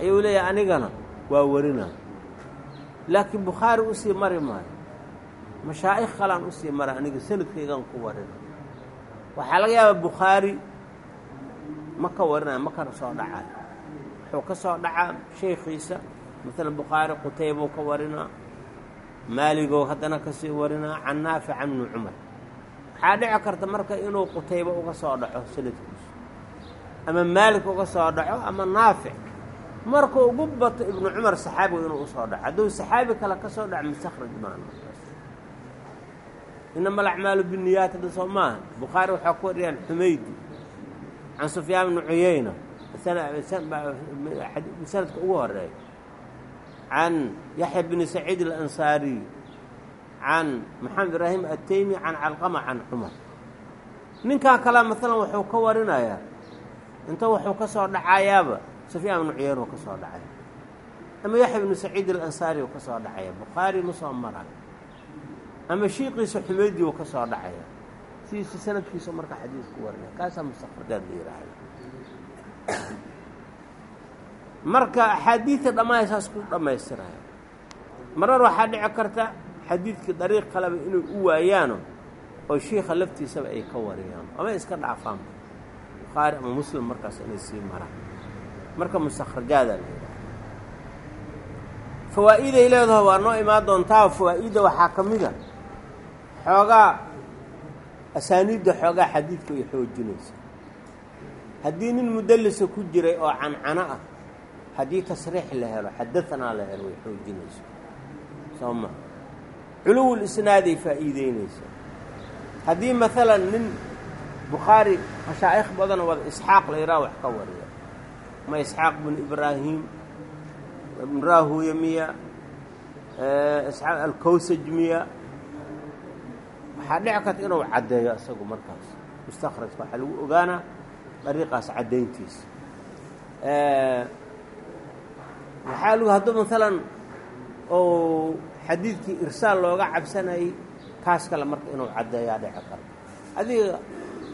Ayuu leeyahay anigana waa warinaa laakiin bukhaari u sii mari maayo. Mashaa'ikh kalaan u sii mara aniga sanadkaygan ku warina. Waxaa laga yaabaa bukhaari ma ka warinaya ma kana soo dhacayo wuxuu ka soo dhacaa shaykhiisa maalan bukhaari qutaybou ka warinaa maaligow haddana ka sii warinaa can naafic can ibni cumar. Waxaa dhici karta marka inuu qutaybo uga soo dhaco sanadkiisu ama maalik uga soo dhaco ama naafic markuu ugu bato ibnu cumar saxaabigu inuu u soo dhaco. Hadduu saxaabi kale ka soo dhaco mustakhraj markaas inama alacmaalu binniyaat hadda soo maaha. Bukhaari waxaa ku wariyaan xumaydi can sufyaan bni cuyayna sanadka ugu horreeya can yaxya bni saciid alansaariy can maxamed ibraahim ataymi can calqama can cumar. Ninkaa kalea maalan wuxuu ka warinayaa inta wuxuu ka soo dhacayaaba sufyaan bnu cuyayna uu ka soo dhacaya ama yaxya bnu saciid alansaari uu ka soo dhacaya bukhaari ma soo marayo ama shiiqiisa xumaydi uu ka soo dhacaya sidiisa sanadkiisa marka xadiis ku warinaya kaasaa mustakhrajaad la yidhaahda marka axaadiidta dhammaan ku dhammaystiraya marar waxaa dhici karta xadiidkii dariiq kaleba inay u waayaano oo shiika laftiisaba ay ka wariyaan. Ama iska dhaafaan. Bukhaari ama muslim markaas inay sii maraan. Marka mustakrajaadaa la yidhaha fawaa'iday leedaho waa noo imaan doontaa? Fawaa'idda waxaa ka mida xoogaa asaaniidda xoogaa xadiidka ay xoojinaysa haddii nin mudallisa ku jiray oo cancano ah haddii tasriix la helo xadaanaa la helo way xoojinaysa soo ma. Culuwul isnaaday faa'iideynaysa haddii maalan nin bukhaari mashaa'ikh badan wada isxaaq la yidhaha wax ka wariya. Ma isxaaq binu ibraahim ibn raahuya miya isxaaq alkawsaj miya waxaa dhici karta inuu caddeeyo isagu markaas. Mustakhrajka waxaa lagu ogaanaa dariiqaas caddayntiisa waxaa lagu hadduu maalan ou xadiidkii irsaal looga cabsanayay kaas kale marka inuu caddeeyaa dhici karta adiga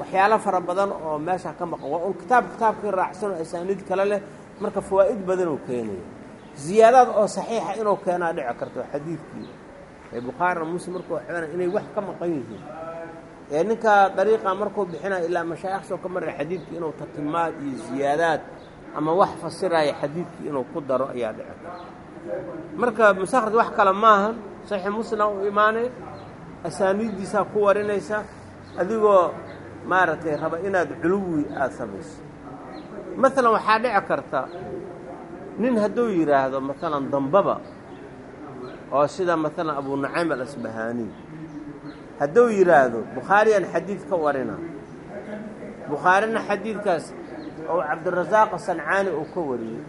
waxyaalo fara badan oo meesha ka maqan waa un kitaab kitaabkii raacsanoo asaaniid kale leh marka fawaa'id badan uu keenayo. Ziyaadaad oo saxiixa inuu keenaa dhici karto xadiidkii ee bukhaarina muslim markuu xidana inay wax ka maqan yihiin. Ee ninkaa dariiqa markuu bixinaya ilaa mashaayikh soo ka maraya xadiidkii inuu tatimaad iyo ziyaadaad ama wax fasiraya xadiidkii inuu ku daro ayaa dhici karta. Marka musakhraj wax kale maahan saxiix muslim u imaanay asaaniiddiisaa ku warinaysa adigoo maaragtay raba inaad culuwi aada samayso. Maalan waxaa dhici karta nin hadduu yidhaahdo maalan dambaba oo sida maalan abu nacaym alasbahaaniy hadduu yidhaahdo bukhaariyaan xadiid ka warina. Bukhaarina xadiidkaas oo cabdirasaaqa sancaani uu ka wariyey.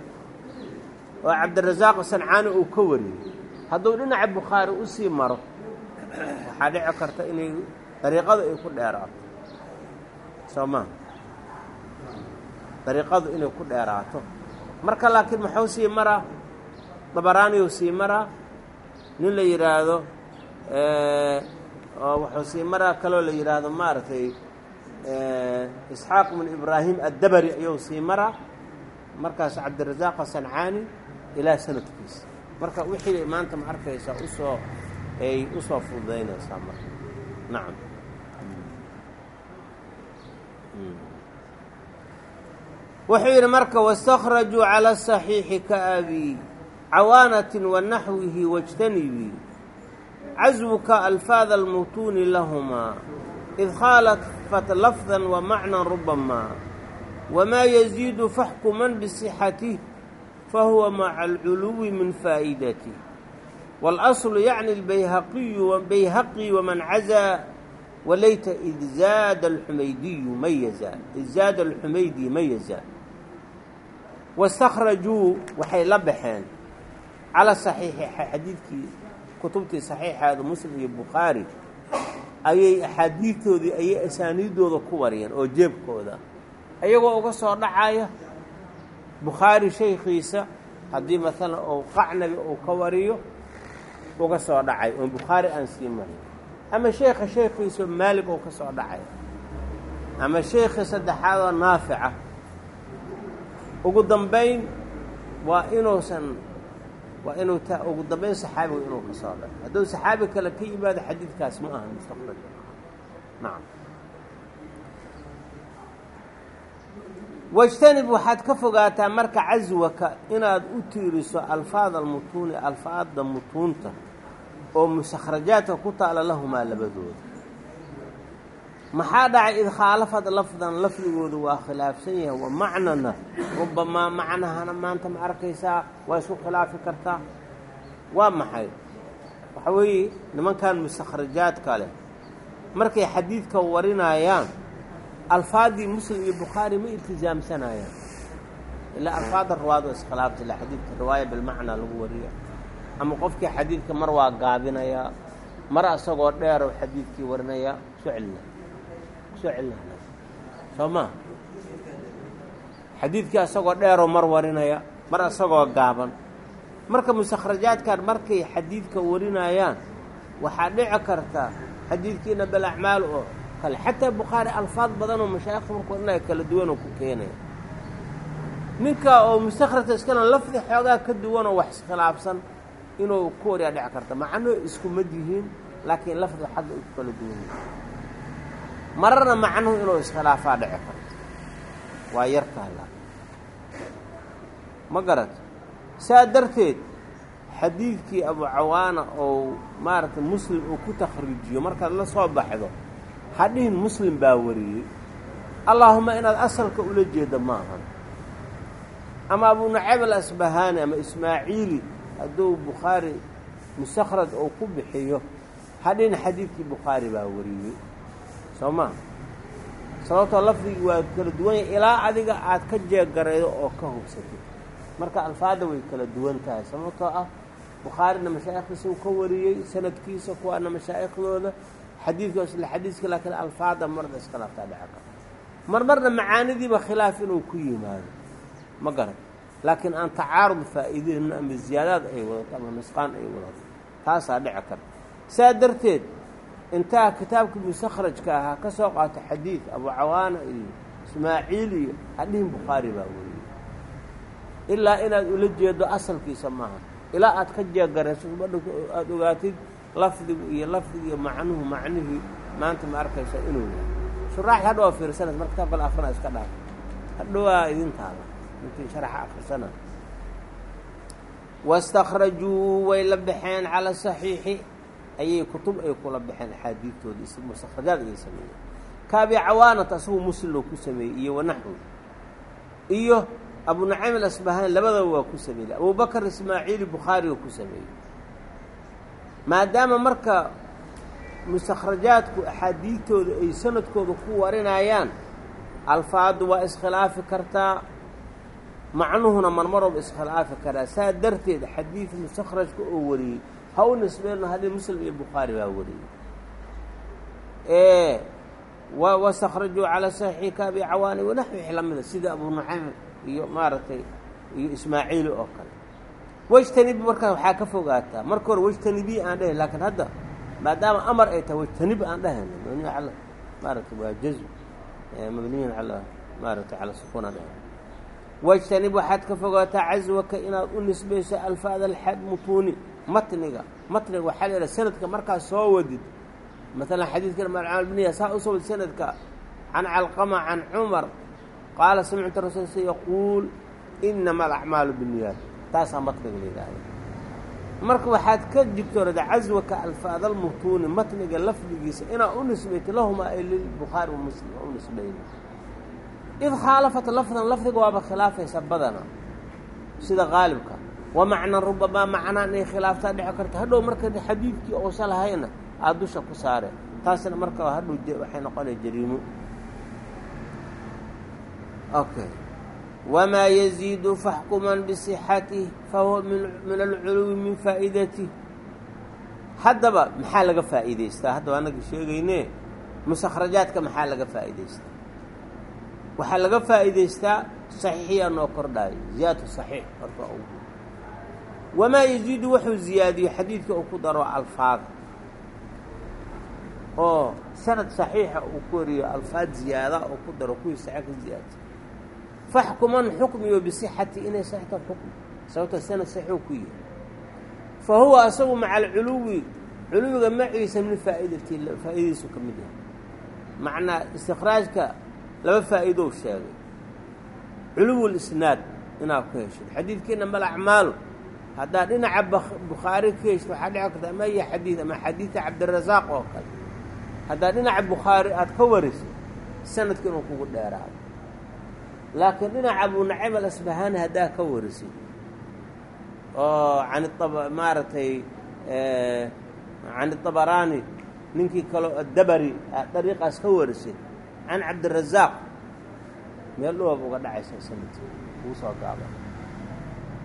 Oo cabdirasaaqa sancaani uu ka wariyey. Hadduu dhinaca bukhaari u maro waxaa dhici karta inay dariiqadu ay ku dheeraato. Soo maa dariiqadu inay ku dheeraato. Marka laakiin muxuu sii maraa? Dabaraaniyuu sii maraa nin la yidhaahdo oo wuxuu sii maraa kaloo la yidhaahdo maaragtay isxaaq bn ibraahim addabari ayuu sii maraa markaas cabdirasaaq asancaani ilaa sanadkiisa marka wixii maanta ma arkaysaa usoo ay usoo fududaynaysaa marka nacam wuxuu yidhi marka waاstakhrajuu calى الصaxiixi cawaanatin wa naxwihi wajtanibi caswuka alfaada almutuuni lahumaa id khaalafat lafdan wa macnan rubamaa wamaa yaziidu faxkuman bisixatih fahuwa maca alculuwi min faa'idatih waاlaslu yacni اbayhaqiyu bayhaqi waman cazaa walayta id zaada alxumaydiyu mayaza id zaada alxumaydi mayaza wastakhrajuu waxay la baxeen cala saxiixi xadiidkii kutubtii saxiixaada muslim iyo bukhaari ayay axaadiidtoodii ayay asaaniiddooda ku wariyeen oo jeebkooda iyagoo uga soo dhacaya bukhaari shaykhiisa haddii maalan ou qacnabi uu ka wariyo uga soo dhacay oon bukhaari aan sii marin ama sheekha shaykhiisa maalig oo ka soo dhacay ama sheekhi saddexaadoo naafica ugu dambayn waa inuusan waa inuu ta ugu dambayn saxaabigu inuu ka soo dhaco hadduu saxaabi kale ka yimaado xadiidkaas ma aha mustaqbal. Nacam wajtanib waxaad ka fogaataa marka caswaka inaad u tiiriso alfaad almutuuni alfaadda mutuunta oo musakhrajaadka ku taala lahumaa labadooda maxaa dhacay id khaalafad lafdan? Lafdigooda waa khilaafsan yahay. Wa macnana rubamaa macnahana maanta ma arkaysaa? Waa isku khilaafi kartaa? Waa maxay? Waxa weeye nimankan musakhrajaadka leh markay xadiidka warinayaan alfaaddii muslim iyo bukhaari ma iltizaamsanayaan ilaa alfaadda rawaad waa iskhilaafta ila xadiidka riwaaya bilmacnaa lagu wariya ama qofkii xadiidka mar waa gaabinayaa mar asagoo dheerow xadiidkii warinayaa soo celina soo celina soo maa xadiidkii asagoo dheeroo mar warinaya mar asagoo gaaban. Marka musakhrajaadkan markay xadiidka warinayaan waxaa dhici karta xadiidkiina balacmaal oo kale. Xataa bukhaari alfaad badanoo mashaayikha markuu warinaya kala duwanoo ku keenaya. Ninka oo mustakhrajka iskana lafdi xoogaa ka duwanoo wax iskhilaafsan inuu ku wariyaa dhici karta. Macnoo isku mad yihiin laakiin lafdu xagga ku kala duwan. yihiin mararna macnuhu inuu iskhilaafaa dhici karto waa yarkaala ma garato saa darteed xadiidkii abu cawaana oo maaragtay muslim uu ku takhriijiyo markaad la soo baxdo hadhihin muslim baa wariyey allaahuma inaad asalka ula jeedda maahan. Ama abu nacayb alasbahaani ama ismaaciili hadduu bukhaari mustakhraj uu ku bixiyo hadhin xadiidkii bukhaari baa wariyey soo maa sababtoo lafdigii waa kala duwan yahay ilaa adiga aad ka jeegaraydo oo ka hubsatid. Marka alfaadda way kala duwan tahay sababtoo ah bukhaarina mashaa'ikhdiisa uu ka wariyey sanadkiisa kuwaana mashaaikhdooda xadiidka isla xadiiska laakiin alfaadda marna iskhilaaftaa dhici karta mar marna macaanidiiba khilaaf inuu ku yimaado ma garan laakiin aan tacaarud faa'iideynin ama ziyaadaad ay wadato ama nusqaan ay wadato taasaa dhici karta. Saa darteed intaa kitaabkii mustakhrajka ahaa ka soo qaato xadiid abu cawaana iyo ismaaciil iyo hadhihin bukhaari baa weriyey ilaa inaad ula jeedo asalkiisa maaha ilaa aad ka jeegarayso badha aada ogaatid lafdigu iyo lafdigu iyo macnuhu macnihii maanta ma arkaysa inuu yahay. Shuraaxi hadha waa fiirsanaysa mar kitaabka la akrina iska dhaaf. Hadhowaa idintaada intii sharaxa akrisana wastakhrajuu way la baxeen cala saxiixi ayay kutub ay kula baxeen axaadiidtooda mustakhrajaad ayay sameeyeen. Kaabi cawaanata asagu ku sameeyey iyo wanaxwi iyo abu nacaym alasbahaani labadaba waa ku sameeyey. Abubakar ismaaciili bukhaari oo ku sameeyey. Maadaama marka mustakhrajaadku axaadiidtooda ay sanadkooda ku warinayaan alfaadu waa iskhilaafi kartaa macnuhuna marmarooba iskhilaafi karaa saa darteed xadiid mustakhrajka oo wariyey ha u nisbeyno haddii muslim iyo bukhaari baa wariyey wastakhrajuu calaa saxiixi kaabi cawaani wanaxwi wix lamida sida abu nucaym iyo maaragtay iyo ismaaciili oo kale. Wejtanib markaa waxaa ka fogaataa marka hore wejtanibii aan dhahayn laakiin hadda maadaama amar ay tahay wejtanib aan dhahayno maaragtay waa jazu mabniyin calaa maaragtay calaa sukuuna dhe wajtanib waxaad ka fogaataa caswaka inaad u nisbayso alfaada alxad mutuuni matniga. Matniga waxaa la yidhaha sanadka markaad soo wadid. Maalan xadiidkan malcaalbiniya saa u soo wadid sanadka. Can calqama can cumar qaala samictu rasul s yaquul inama alacmaalu binniyaat. Taasaa matniga la yidhaahda marka waxaad ka digtoonada caswaka alfaada almutuuni matniga lafdigiisa inaad u nisbayto lahumaa ay lilbukhaari wa u nisbayna id khaalafat lafdan lafdiga waaba khilaafaysa badana sida qaalibka wa macnan rubamaa macnaa inay khilaaftaa dhici karta. Hadhow marka xadiidkii uusan lahayna aada dusha ku saareen taasna marka hadhow waxay noqonaya jariimo. Okay wamaa yaziidu faxkuman bisixatih fahuwa min alculuwi min faa'idatih haddaba maxaa laga faa'iidaystaa? Haddaba annaga sheegayne musakhrajaadka maxaa laga faa'iidaystaa? Waxaa laga faa'iidaystaa saxiixiyaa noo kordhaayo ziyaadatu saxiix horta ugu wamaa yaziidu wuxuu ziyaadiyo xadiidka uu ku daro alfaad oo sanad saxiixa uu ku wariyo alfaad ziyaada oo ku daro kuwii saxiix ka ziyaadsa faxkuman xukmiyo bisixati inay saxta xukmi sababta sanad saxiixuu ku yihi fa huwa asagu maca alculuwi culuwiga maciisa min faa'idati faa'iidadiisu ka mid yahay macnaa istikhraajka laba faa'iidou sheegay culuwu lisnaad inaad ku heshid xadiidkiina mal acmaalu haddaad dhinaca bukhaari ka heshid waxaa dhici karta ama iya xadiid ama xadiida cabdirasaaq oo kale. Haddaad dhinaca bukhaari aada ka warisid sanadka inuu kugu dheeraado laakiin dhinaca abu nacim alasbahaani haddaa ka warisid oo can maaragtay can itabaraani ninkii kaleo addabari aad dariiqaas ka warisid can cabdirasaaq meel dhowab uga dhacaysa sanadka ugu soo gaaba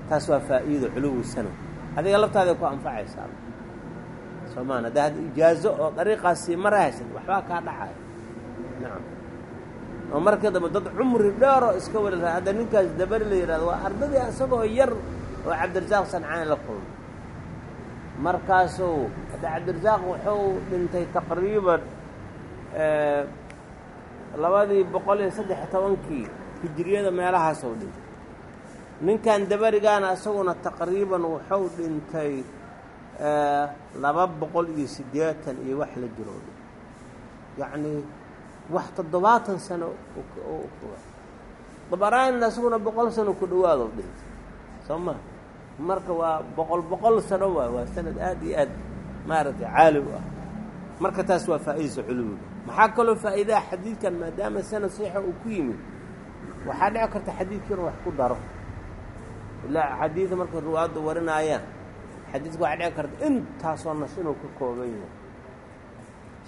taas waa faa'iido culuwi sanad adiga laftaada ku anfacaysaa soomaan hadda hadda ijaazo oo dariiqaasi mara haysan waxbaa kaa dhacaya nacam oo marka dambe dad cumri dheeroo iska wari laha hadda ninkaas dabari la yidhahdo waa ardadii isagoo yar oo cabdirasaaq sancaan la kulmay. Markaasuu hadda cabdirasaaq wuxuu dhintay taqriiban labadii boqol iyo saddex tobankii hijiriyada meelahaasuu dhintay ninkan dabarigaana isaguna taqriiban wuxuu dhintay laba boqol iyo siddeetan iyo wax la jiro yacnii wax toddobaatan sano dabaraanina isaguna boqol sano ku dhawaado dhintay. Soo ma marka waa boqol boqol sano waay waa sanad aad iyo aad maaragtay caali u ah. Marka taas waa faa'iidaysa culuwiga. Maxaa kaloo faa'iidaha xadiidkan maadaama sanad saxiixa uu ku yimid? Waxaa dhici karta xadiidka inuu wax ku daro ilaa xadiida markay riwaayadda warinaayaan xadiidka waxaa dhici karta intaasoo nash inuu ka kooban yahay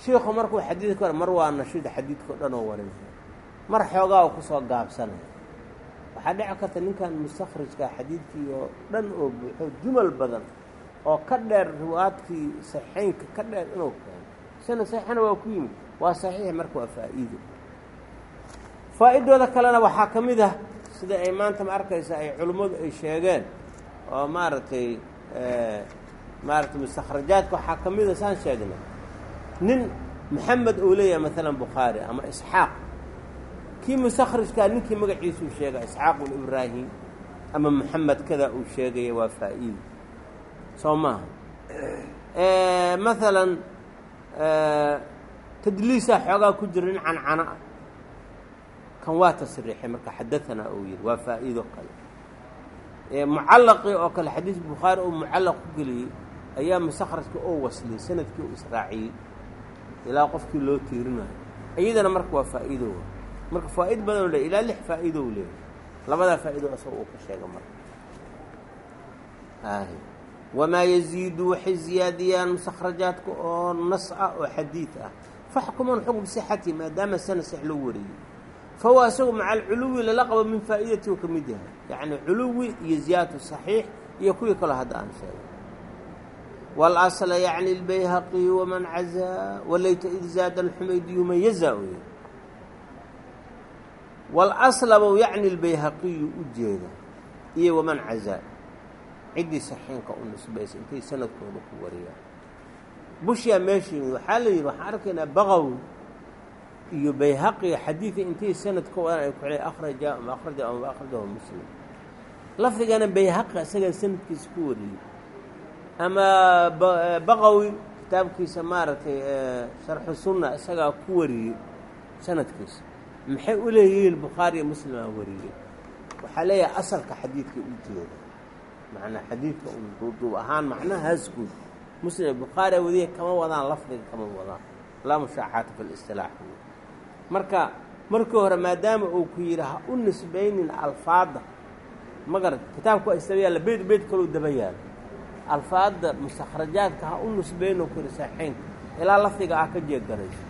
shiikhu markuu xadiidka war mar waa nashida xadiidka o dhan oo warinaya mar xoogaa u ku soo gaabsanaya waxaa dhici karta ninkan mustakrijka xadiidkii oo dhan oo buuxo jumal badan oo ka dheer riwaayadkii saxiixeynka ka dheer inuu keeno sanad saxiixna waa ku yimid waa saxiix marka waa faa'iido faa-idooda kalena waxaa ka mid ah sida ay maanta ma arkaysa ay culimmadu ay sheegeen oo maaragtay maaragtay mustakhrajaadka waxaa ka mid a saan sheegnay. Nin maxamed uu leeyahay maalan bukhaari ama isxaaq. Kii mustakhrajkaa ninkii magaciisuu sheega isxaaq bn ibraahim ama maxamed kada uu sheegaya waa faa'iido soo maaha maalan tadliisaa xoogaa ku jira nin cancana ah kan waa tasriixay marka xadaanaa uu yihi waa faa'iido kale. Mucallaqii oo kale xadiis bukhaari oo mucallaq ku geliyey ayaa mustakhrajka oo wasliyey sannadkii uu israaciyey ilaa qofkii loo tiirinayo. Iyadana marka waa faa'iido marka faa'id badan le ilaa lix faa'iido u leeyahy labadaa faa'ido asagoo uu ka sheega marka wamaa yaziidu waxay ziyaadiyaan mustakhrajaadka oo nas ah oo xadiid ah. Faxkuman xukm sixati maadaama sana six loo wariyey fahuwa isagu maca alculuwi lala qabo min faa'iidati u ka mid yahay yacni culuwi iyo ziyaadatu saxiix iyo kuwii kaloo hadda aan sheegay walasla yacni lbayhaqi waman cazaa walayta id zaada alxumaydiyu man yazaa u yiri yacni lbayhaqiyu u jeeda iyo waman cazaa ciddii saxiinka u nisbaysa intay sanadkooda ku wariyaan bushyaa meeshiin waxaa la yidhi waxaan arkaynaa baqawi iyo bayhaqi xadiidka intay sanadka wadaan ay ku xidhay akhraja ama akhraja ama akhrajahu muslim. Lafdigana bayhaqi isagaa sanadkiisa ku wariyey. Ama baqawi kitaabkiisa maaragtay sharxu sunna isagaa ku wariyey sanadkiisa. Maxay u leeyihiin bukhaari iyo muslimaa wariyey? Waxaa leeyahay asalka xadiidka u jeeda. Macnaa xadiidka duuduub ahaan macnahaas guud. Muslim bukhaari wadiya kama wadaan lafdiga kama wadaan. Laa mushaaxaata fi listilaax marka markii hore maadaama uu ku yidhi ha u nisbaynin alfaadda magarad kitaabku istaba yaalla beyd beyd kalou daba yaalo alfaadda mustakhrajaadka ha u nisbayno ku yidhi saxiinka ilaa lafdiga ah ka jeeganayso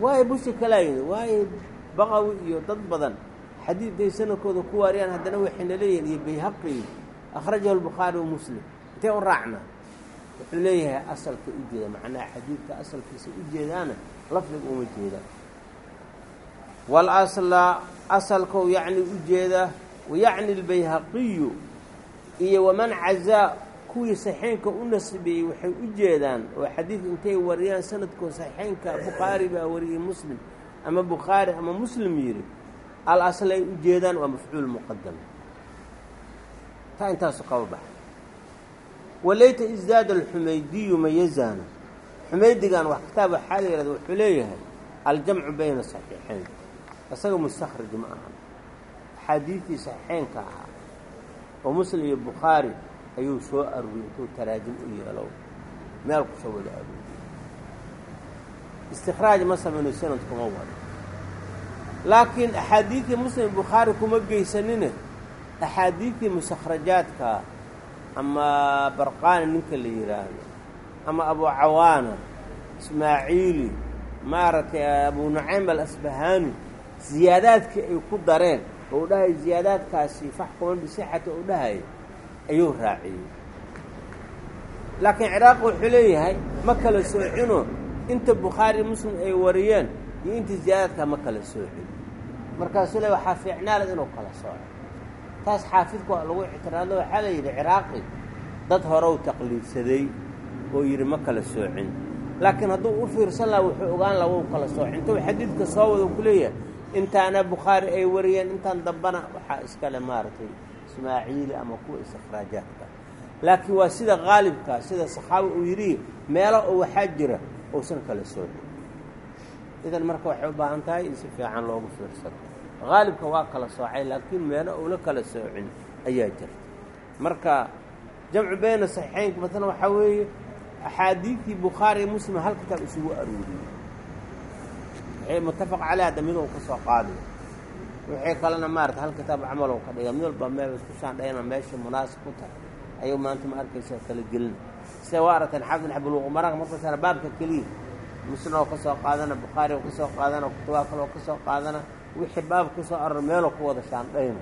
waayo bushi kalaa waayo baqawi iyo dad badan xadiidday sanadkooda ku waariyaan haddana waxayna leeyihiin iyo bayhaqi akhrajahu albukhaari wa muslim intee u raacna? Wuxuu leeyahay asalka u macnaha xadiidka asalkiisa u jeedaana uma jeeda walasla asalkau yacni u jeeda wayacni albayhaqiyu iyo waman cazaa kuwii saxiinka u nasbeeyey waxay u jeedaan oo xadiid intay wariyaan sanadkoo saxiinka bukhaari baa wariyey muslim ama bukhaari ama muslim yidhi al asl u jeedaan waa mafcuul muqadam taa intaasu kaba walayta isdaada alxumaydiyu mayazana xumaydigan wax kitaab waxaa la yihahda wuxuu leeyahay aljamcu bayna saxiixayn isaga mustakhrij ma aha. Axaadiidtii saxiixeynka ahaa oo muslim iyo bukhaari ayuu soo aruuriyey intuu taraajim u yeelo. Meel ku soo wada aruuriye istikhraaj ma samayno sanad kuma wado laakiin axaadiidtii muslim bukhaari kuma geysanine axaadiidtii mustakhrajaadka ama barqaani ninka la yidhaahdo ama abu cawaana ismaaciili maaragtay abu nucaym alasbahaani ziyaadaadkii ay ku dareen oo u dhahay ziyaadaadkaasi faxkuman bisixati u dhahay ayuu raaciyey. Laakiin ciraaq wuxuu leeyahay ma kala soocino inta bukhaari muslim ay wariyeen iyo inta ziyaadaadkaa ma kala soocin. Markaasuu le waxaa fiicnaalad inuu kala sooco. Taas xaafidku lagu ictiraado waxaa la yidhi ciraaqi dad hore u taqliidsaday oo yidhi ma kala soocin. Laakiin hadduu u fiirsan laha wuxuu ogaan laha wou kala soocin. Intuu xadiidka soo wada ku leeyahay intaana bukhaari ay wariyeen intaan dambana waxaa iskale maaragtay ismaaciili ama kuwa istikraajaadka laakiin waa sida qaalibka sida saxaabi uu yidhi meelo oo waxaa jira uusan kala soocin idan marka waxay u baahan tahay in si fiican loogu fiirsado. Qaalibka waa kala soocay laakiin meelo uula kala soocin ayaa jirta. Marka jamcu bayna saxiixeynka matala waxaa weeye axaadiidtii bukhaari iyo muslim hal kitaab isugu aruuriyey waxay muttafaq caley hadda mid uu ka soo qaadayo wixii kalena maarata hal kitaab camal oo ka dhiga. Mid walba meel isku shaandhayna meesha munaasib ku tahay. Ayuu maanta ma arkaysa kala gelina sida waa aragteen maraqa markaasana baabka keliya. Muslim oo qaadana bukhaari oo qaadana kutubaa kale oo qaadana wixii baab ka soo meeloo ku wada shaandhayna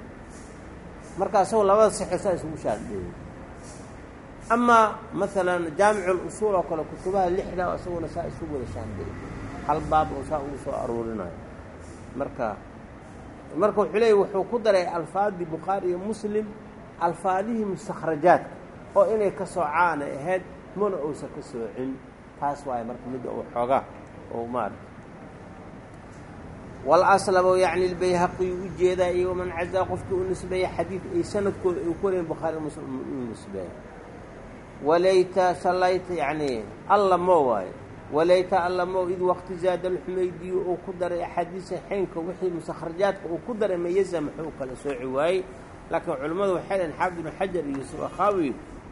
marka isagoo labada saa isugu shaandheeyey amaa maalan jaamic اlusuul oo kale kutubaha lixda isaguna saa isugu wada shaandheeyey hal baab oo saa ugu soo aruurinayo. Marka marka wuxuu leeyay wuxuu ku daray alfaadii bukhaari iyo muslim alfaadihii mustakhrajaadka oo inay ka soocaanay ahayd mana uusan ka soocin. Taas waaye marka midda uu xoogaa oo maarata walaslabo yacni lbayhaqiyu u jeedaa iyo waman cazaa qofkii u nisbeeya xadiid ay sanadkooda ay ku wariyeen bukhaari muslim u nisbeeya walayta shalayta yacni alla moo waayo walayta alla moo id waqti zaada alxumaydiyu uu ku daray axaadiis saxiinka wixii mustakhrajaadka uu ku daray mayaza muxuu kala sooci waayey. Laakiin culimmadu waxay dhaheen xaafid ibnu xajar iyo yusuf akhaawi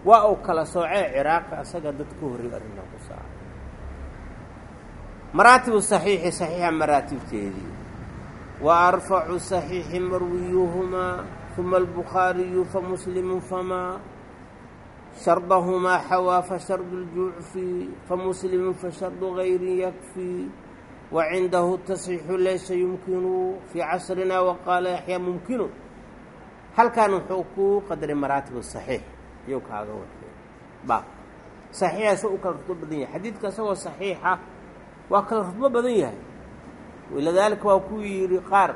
waa uu kala soocee ciraaqi asaga dad ka horrey arrinaa ku saara maraatibu saxiixi saxiixa maraatibteedii. Wa arfacu saxiixi marwiyuhumaa uma albukhaariyu famuslimu famaa shardahumaa xawaa fashardu ljuucfi famuslimu fashardu gayri yakfi wacindahu tasxiixu laysa yumkinu fii casrina waqaala yaxyaa mumkinu halkan wuxuu ku qadaray maraatib saxiix iyou kaaga waxay baab saxiixa u kala rutbo badan yahay xadiidka isagoo saxiixa waa kala rutbo badan yahay walidaalika waa ku yidhi qaar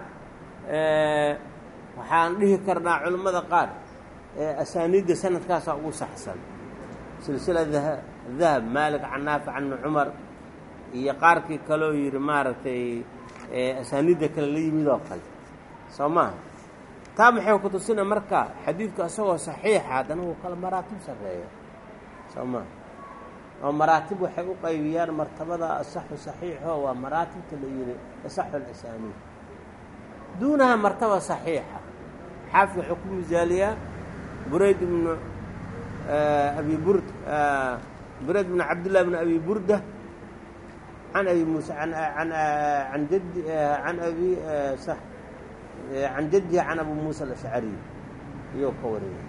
waxaan dhihi karnaa culimmada qaar asaaniidda sanadkaasaa ugu saxsan. Silsila dahab maalik can naafic can cumar iyo qaarkii kaloo yidhi maaragtay asaaniidda kale la yimid oo kale. Soo maaha taa maxay ku tusina marka xadiidku isagoo saxiixa haddana wuu kala maraatib sarreeya. Soo maaha oo maraatib waxay u qaybiyaan martabada asaxu saxiixo waa maraatibta la yidhi asaxu alasaaniid. Duunaha martaba saxiixa burayd ibnu abi burd burayd bn cabdillah bn abi burda can abi muuse an an an jaddi an abi can jaddihi can abu muusa alashcari iyou ka warinaya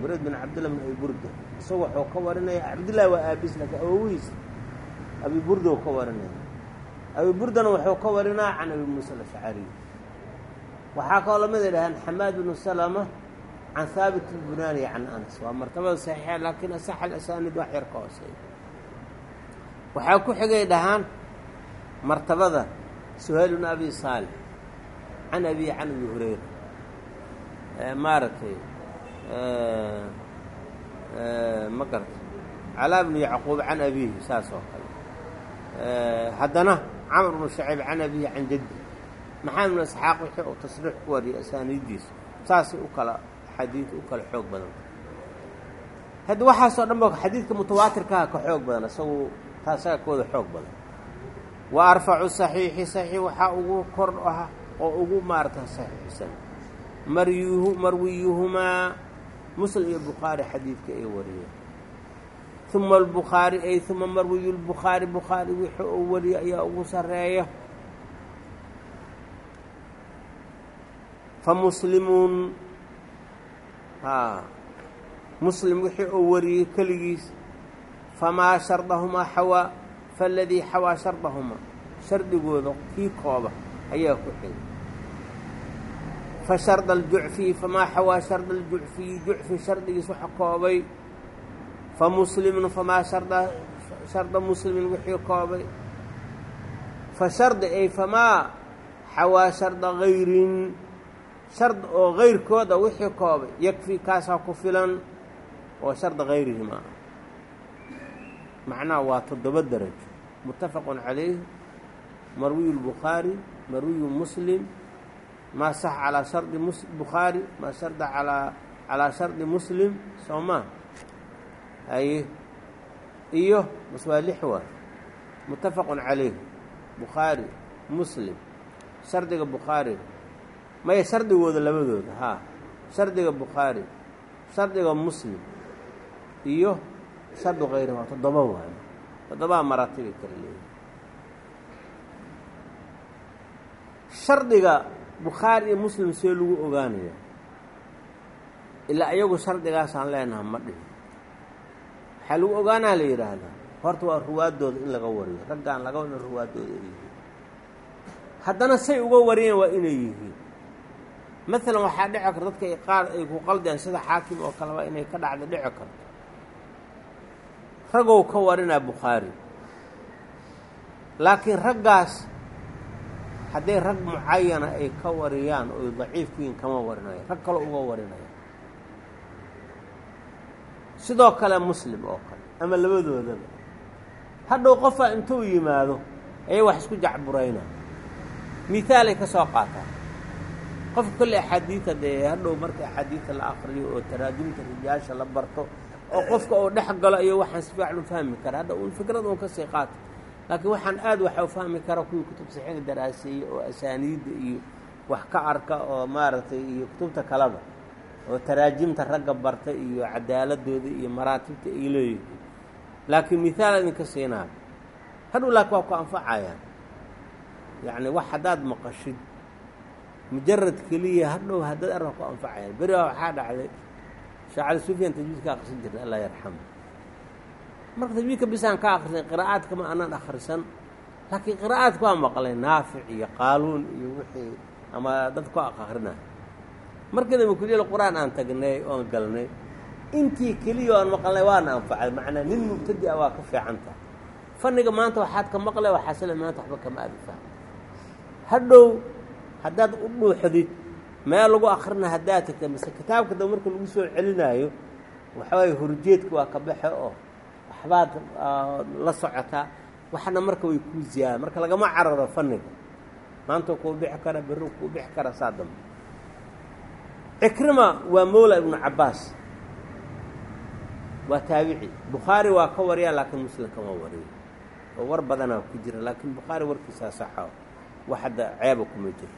burayd bin cabdillah bn abi burda. Isagu wuxuu ka warinaya cabdillahi waa aabis laakiin awowihiis abi burda u ka warinaya. Abi burdana wuxuu ka warinaa can abi muusa alashcari waxaa kaloo lamida dhahaan xamaad bnu salama can haabit اlbunaani can anas waa martabada saxiixa laakiin asax alasaanid wax yar ka hooseeya waxaa ku xigay dhahaan martabada suhayl bn abi saalix can abi can abi hurayra maaragtay ma garta calaa bnu yacquub can abihi saas oo kale haddana camr bnu shacayb can abihi can jaddi maxamed bnu isxaaq wixii uu tasriix ku wariyay asaaniiddiisa saasay u kala xadiid u kala xoog badanta hadda waxaasoo dhan ba xadiidka mutawaatirkaha ka xoog badan isagu taasaga kooda xoog badan. Wa arfacu saxiixi saxiix waxaa ugu kor ah oo ugu maarata saxiixsan. Maryuhu marwiyuhumaa muslim iyo bukhaari xadiidka ay wariyeen. Uma albukhaari ay uma marwiyu lbukhaari bukhaari wixii uu wariyay ayaa ugu sarreeya. Fa muslimuun muslim wixii uu wariyey keligiis famaa shardahumaa xawaa faaladii xawaa shardahumaa shardigooda kii kooba ayaa ku xigay fa sharda aljucfiyi famaa xawaa sharda aljucfiyi jucfi shardigiis waxa koobay. Fa muslimun famaa sharda sharda muslimin wixii koobay. Fa shardi ay famaa xawaa sharda gayrin shard oo gayrkooda wixii koobay yakfi kaasaa ku filan oo sharda gayrihi ma aha macnaha waa toddoba darajo. Muttafaqun calayh marwiyu lbukhaari marwiyu muslim maa sax calaa shardi bukhaari maa sharda alaa calaa shardi muslim soo maa haye iyo bas waa lix waa muttafaqun calayh bukhaari muslim shardiga bukhaari maya shardigooda labadooda haa shardiga bukhaari shardiga muslim iyo shardu kayri waa toddoba waayo toddobaa maraatibay kala leeyihi shardiga bukhaari iyo muslim see lagu ogaanaya ilaa iyagu shardigaasaan leenaha ma dhihin. Waxaa lagu ogaanaa la yidhaahdaa horta waa ruwaaddooda in laga wariyo raggaan laga ina ruwaaddooda ay yihiin haddana say uga wariyeen waa inay yihiin maalan waxaa dhici karta dadka ay qaar ay ku qaldeen sida xaakim oo kaleba inay ka dhacda dhici karto. Ragow ka warinaa bukhaari. Laakiin raggaas hadday rag mucayana ay ka wariyaan oy daciif ku yihiin kama warinayo rag kale uga warinaya sidoo kale muslim oo kale ama labadoodaba. Hadhow qofaa intuu yimaado ayay wax isku jacburayna. Mihaalay ka soo qaataan qofka kolle axaadiida dee hadhow marka axaadiida la akriyo oo taraajumta rijaasha la barto oo qofka uu dhex galo iyo waxaan si fiican u fahmi kara hadda un fikrad uun ka sii qaato. Laakiin waxaan aad waxa u fahmi kara kuwii kutub saxiiga daraaseeye oo asaaniidda iyo wax ka arka oo maaragtay iyo kutubta kaleba oo taraajimta ragga barta iyo cadaaladooda iyo maraatibta ay leeyihiin. Laakiin mihaal idinka siinaayo hadhow laakiin waa ku anfacayaan. Yacni wax haddaad maqashid mujarad keliya hadhow haddaad arka ku anfacayaan beri baa waxaa dhacday. Sheekh cali sufyaan tajwiidka akhrisan jirta allah yarxamu marka tajwiidka bisaan ka akhrisan qiraa'aadka ma anaan akhrisan laakiin qiraa'aadka waa maqlay naafic iyo qaaluun iyo wixii ama dad ku akhrinayo markii dambe kuliyal qur'aan aan tagnay oon galnay intii keliya oan maqalnay waana anfacay. Macnaa nin mubtadi a waa ka fiican tahay. Fanniga maanta waxaad ka maqlay waxaasle maanta waxba kama aada fahma hadhow haddaad u dhuuxdid meel lagu akrina haddaad tagta mise kitaabka dambe marka lagu soo celinaayo waxawaaye horjeedka waa ka baxe oo waxbaad la socotaa waxna marka way kuu ziyaada marka lagama cararo fanniga maanta kuu bixi kara berri kuu bixi kara saa dambe cikrima waa mowla ibnu cabbaas. Waa taabici. Bukhaari waa ka wariya laakiin muslim kama wariyo. Oo war badanaa ku jira laakiin bukhaari warkiisaa saxa wax hadda ceeba kuma jiro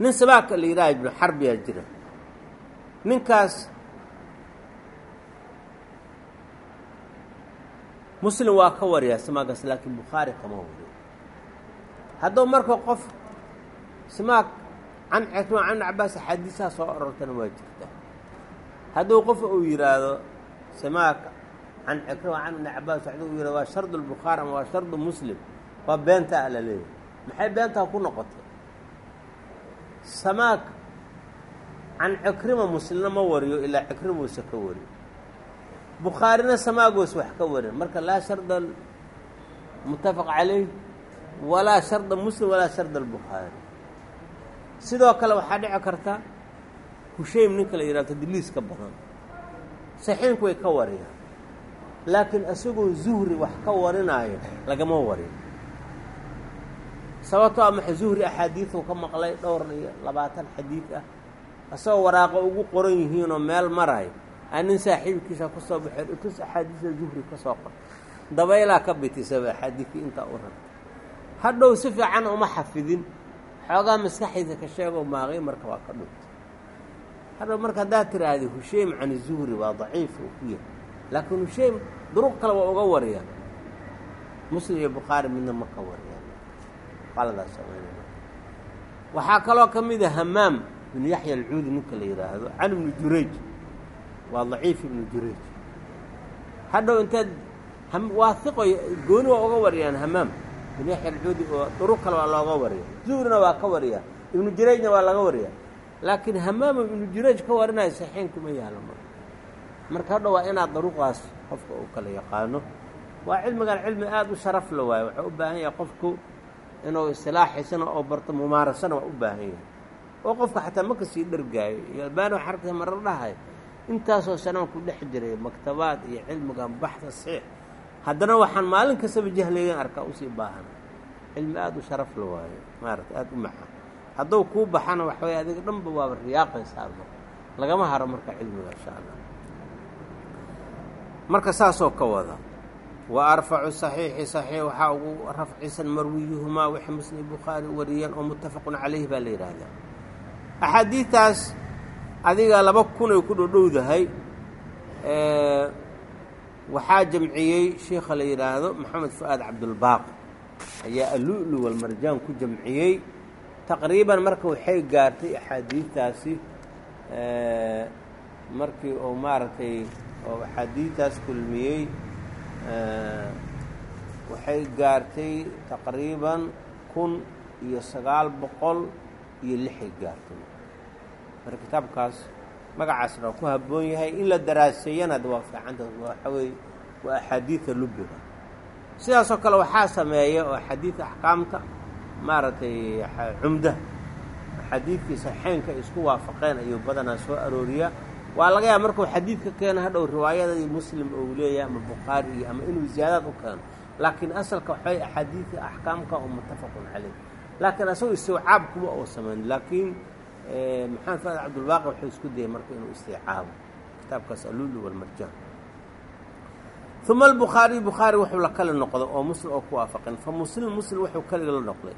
nin sabaaka la yidhaha ibnu xarbiyaa jira. Ninkaas muslim waa ka wariyaa simaagaas laakiin bukhaari kama wariyo hadduu marka qof simaag can cikrima can cabaas axaadiisaha soo orortana waa jirta. Hadduu qof uu yidhaahdo simaag can cikrima can ibni cabaas waxdu u yihahdo waa shardu lbukhaari ama waa shardu muslim waa beentaa la maxay beentaa ku noqotay samaag can cikrima muslimna ma wariyo ilaa cikrimuusa ka wariyo bukhaarina samaagoos wax ka warin. Marka laa sharda muttafaq calayh walaa sharda muslim walaa sharda albukhaari sidoo kale waxaa dhici karta hushaym ninka la yidhahdo tadliiska badan. Saxiinku way ka wariyaan laakiin isagoo zuhri wax ka warinaayo lagama warin sababtoo a zuhri axaadiiduu ka maqlay dhowr iyo labaatan xadiid ah. Isagoo waraaqo ugu qoran yihiinoo meel marayo aa saaxiibkiisa ka soo baxeen itus axaadiista zuhri ka soo qor. Dabaylaa ka bitisaba axaadiidkii intaa u rarta hadhow si fiican uma xafidin. Xoogaa maskaxdiisa ka sheegoo maaqay marka waa ka dhunta. Hadhow marka haddaad tiraahda husheym can zuhri waa daciif oo ku yahay. Laakiin husheym duruq kale waa uga wariyaan muslim iyo bukhaari midna ma ka sameynaya waxaa kaloo ka mid a hamaam binu yaxya alcuudi ninka la yidhaahdo can ibnu jurayj. Waa daciif ibnu jurayj. Hadhow intaad waahiqo gooni waa uga wariyaan hamaam binu yaxya alcuudi oo duruq kale waa looga wariya zuhrina waa ka wariyaa. Ibnu jurayjna waa laga wariyaa. Laakiin hamaam ibnu jurayj ka warinayo saxiin kuma yaalo mar marka hadhow waa inaad daruqaas qofka uu kala yaqaano. Waa cilmigan cilmi aada u sharaf la waayo waxaa u baahan yahay qofku inuu istilaaxiisana oo barto mumaarasana waa u baahan yahay. Oo qofka xataa ma ka sii dhargaayo iyo albaani waxa arkaysa marar dhahay intaasoo sanaan ku dhex jiray maktabaad iyo cilmigan baxda saxiix haddana waxaan maalin kastaba jahlaygan arkaa u sii baahana cilmi aada u sharaf la waayo maarata aada u macaan. Hadduu kuu baxana waxa adiga dhanba waaba riyaaqaysaa marka lagama haro marka cilmiga insha allah. Marka saasoo ka wada wa arfacu saxiixi saxiix waxaa ugu rafcisan marwiyuhumaa wixii muslim bukhaari wariyeen oo muttafaqun calayhi baa la yidhaahdaa axaadiidtaas adiga laba kunay ku dhodhowdahay waxaa jamciyey sheikha la yidhaahdo maxamed fu-aad cabdulbaaqi ayaa alulu walmarjaan ku jamciyey. Taqriiban marka waxay gaartay axaadiidtaasi markii uu maaragtay oo axaadiidtaas kulmiyey waxay gaartay taqriiban kun iyo sagaal boqol iyo lixay gaartay. Marka kitaabkaas magacaasna ku habboon yahay in la daraaseeyana waa fiicanta waxa weeye waa axaadiida lubiga. Sidaasoo kale waxaa sameeya oo axaadiida axkaamta maaragtay cumda axaadiidkii saxeenka isku waafaqeen ayuu badanaa soo arooriyaa waa laga yaaba markuu xadiidka keeno hadhow riwaayadii muslim ou leeyahay ama bukhaari iyo ama inuu ziyaadaad u keeno laakiin asalka waxay axaadiidka axkaamka oo muttafaqun caleyh laakiin asagoo istiwcaab kuma oo samayn laakiin maxamed faad cabdulbaaqi wuxuu isku dayay marka inuu istiicaabo kitaabkaas alulu walmarjaan uma albukhaariy bukhaari wuxuu la kali noqday oo muslim oo ku waafaqin. Fa muslim muslim wuxuu kaliga la noqday.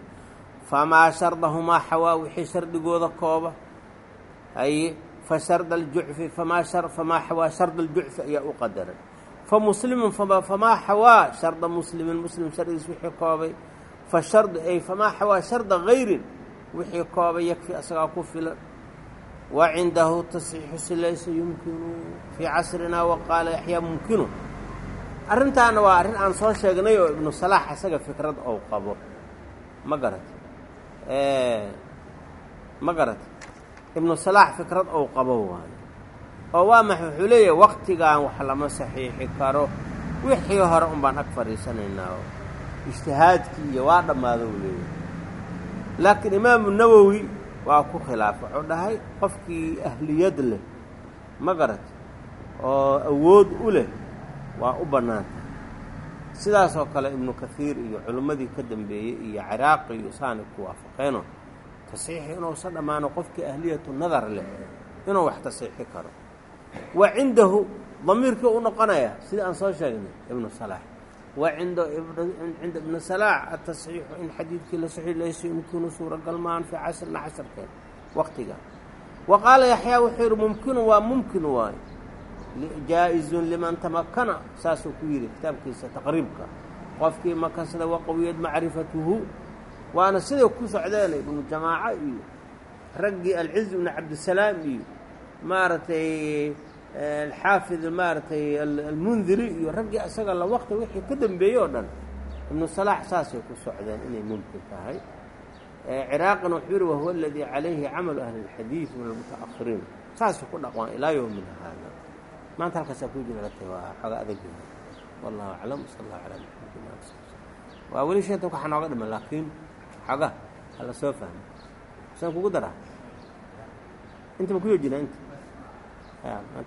Famaa shardahumaa xawaa wixii shardigooda kooba. Ay fa sharda aljucfi famaa xawaa sharda aljucfi ayaa u qadaray fa muslimun famaa xawaa sharda muslimin muslim shardigiis wixii koobay fa shardu ay famaa xawaa sharda hayrin wixii koobay yakfi asagaa ku filan wa cindahu tasxiixu si laysa yumkinu fii casrinaa wa yaxyaa mumkinu arrintaana waa arrin aan soo sheegnay oo ibnu salaax asaga fikrad ou qabo ma garat ma garat ibnu salaax fikrad ou qabo waayo oo waa maxa wuxuu leeyahay waktigan wax lama saxiixi karo. Wixii hore un baan ag fadhiisanaynaa oo ijtihaadkii iyo waa dhammaado uu leeyahay. Laakiin imaamu nawowi waa ku khilaaf wuxuu dhahay qofkii ahliyad leh ma garat oo awood u leh waa u bannaanta sidaasoo kale ibnu kahiir iyo culimmadii ka dambeeyey iyo ciraaqi iyo saanay ku waafaqeeno tasxiixi inuusa dhammaano qofkii ahliyatu nadar leh inuu wax tasxiixi karo. Wa cindahu damiirkii u noqonaya sida aan soo sheegnay ibnu salaax. Wa cinda cinda ibni salaax atasxiixu in xadiidkii la saxiix laysa yumkinu suuragal maan fii casrina casharkeen waqtiga. Wa qaala yaxyaa wuxuu yidhi mumkinu waa mumkin waayo jaa-izun liman tamakana saasuu ku yidhi kitaabkiisa taqriibka. Qofkii makansada waqawiyad macrifatuhu waana siday ku socdeen ibnu jamaaco iyo raggii alciz ibnu cabdisalaam iyo maaragtay alxaafid maaragtay almundiri iyo raggii isaga la waqti wixii ka dambeeyey oo dhan. Ibnu salaax saasay ku socdeen inay mumkin tahay. Ciraaqina wuxuu yihi wahuwa aladii calayhi camalu ahli اlxadiid min almutaahiriin saasay ku dhaqmaan ilaa yowmina haada. Maanta halkaasaa ku jirata waa xooga adag wallahu aclam sal allah calaa maxamedin waa weli sheetanka waxaa nooga dhiman laakiin xoga hala soo fahmo. Saan kugu daraa? Inta ma ku yoojina inta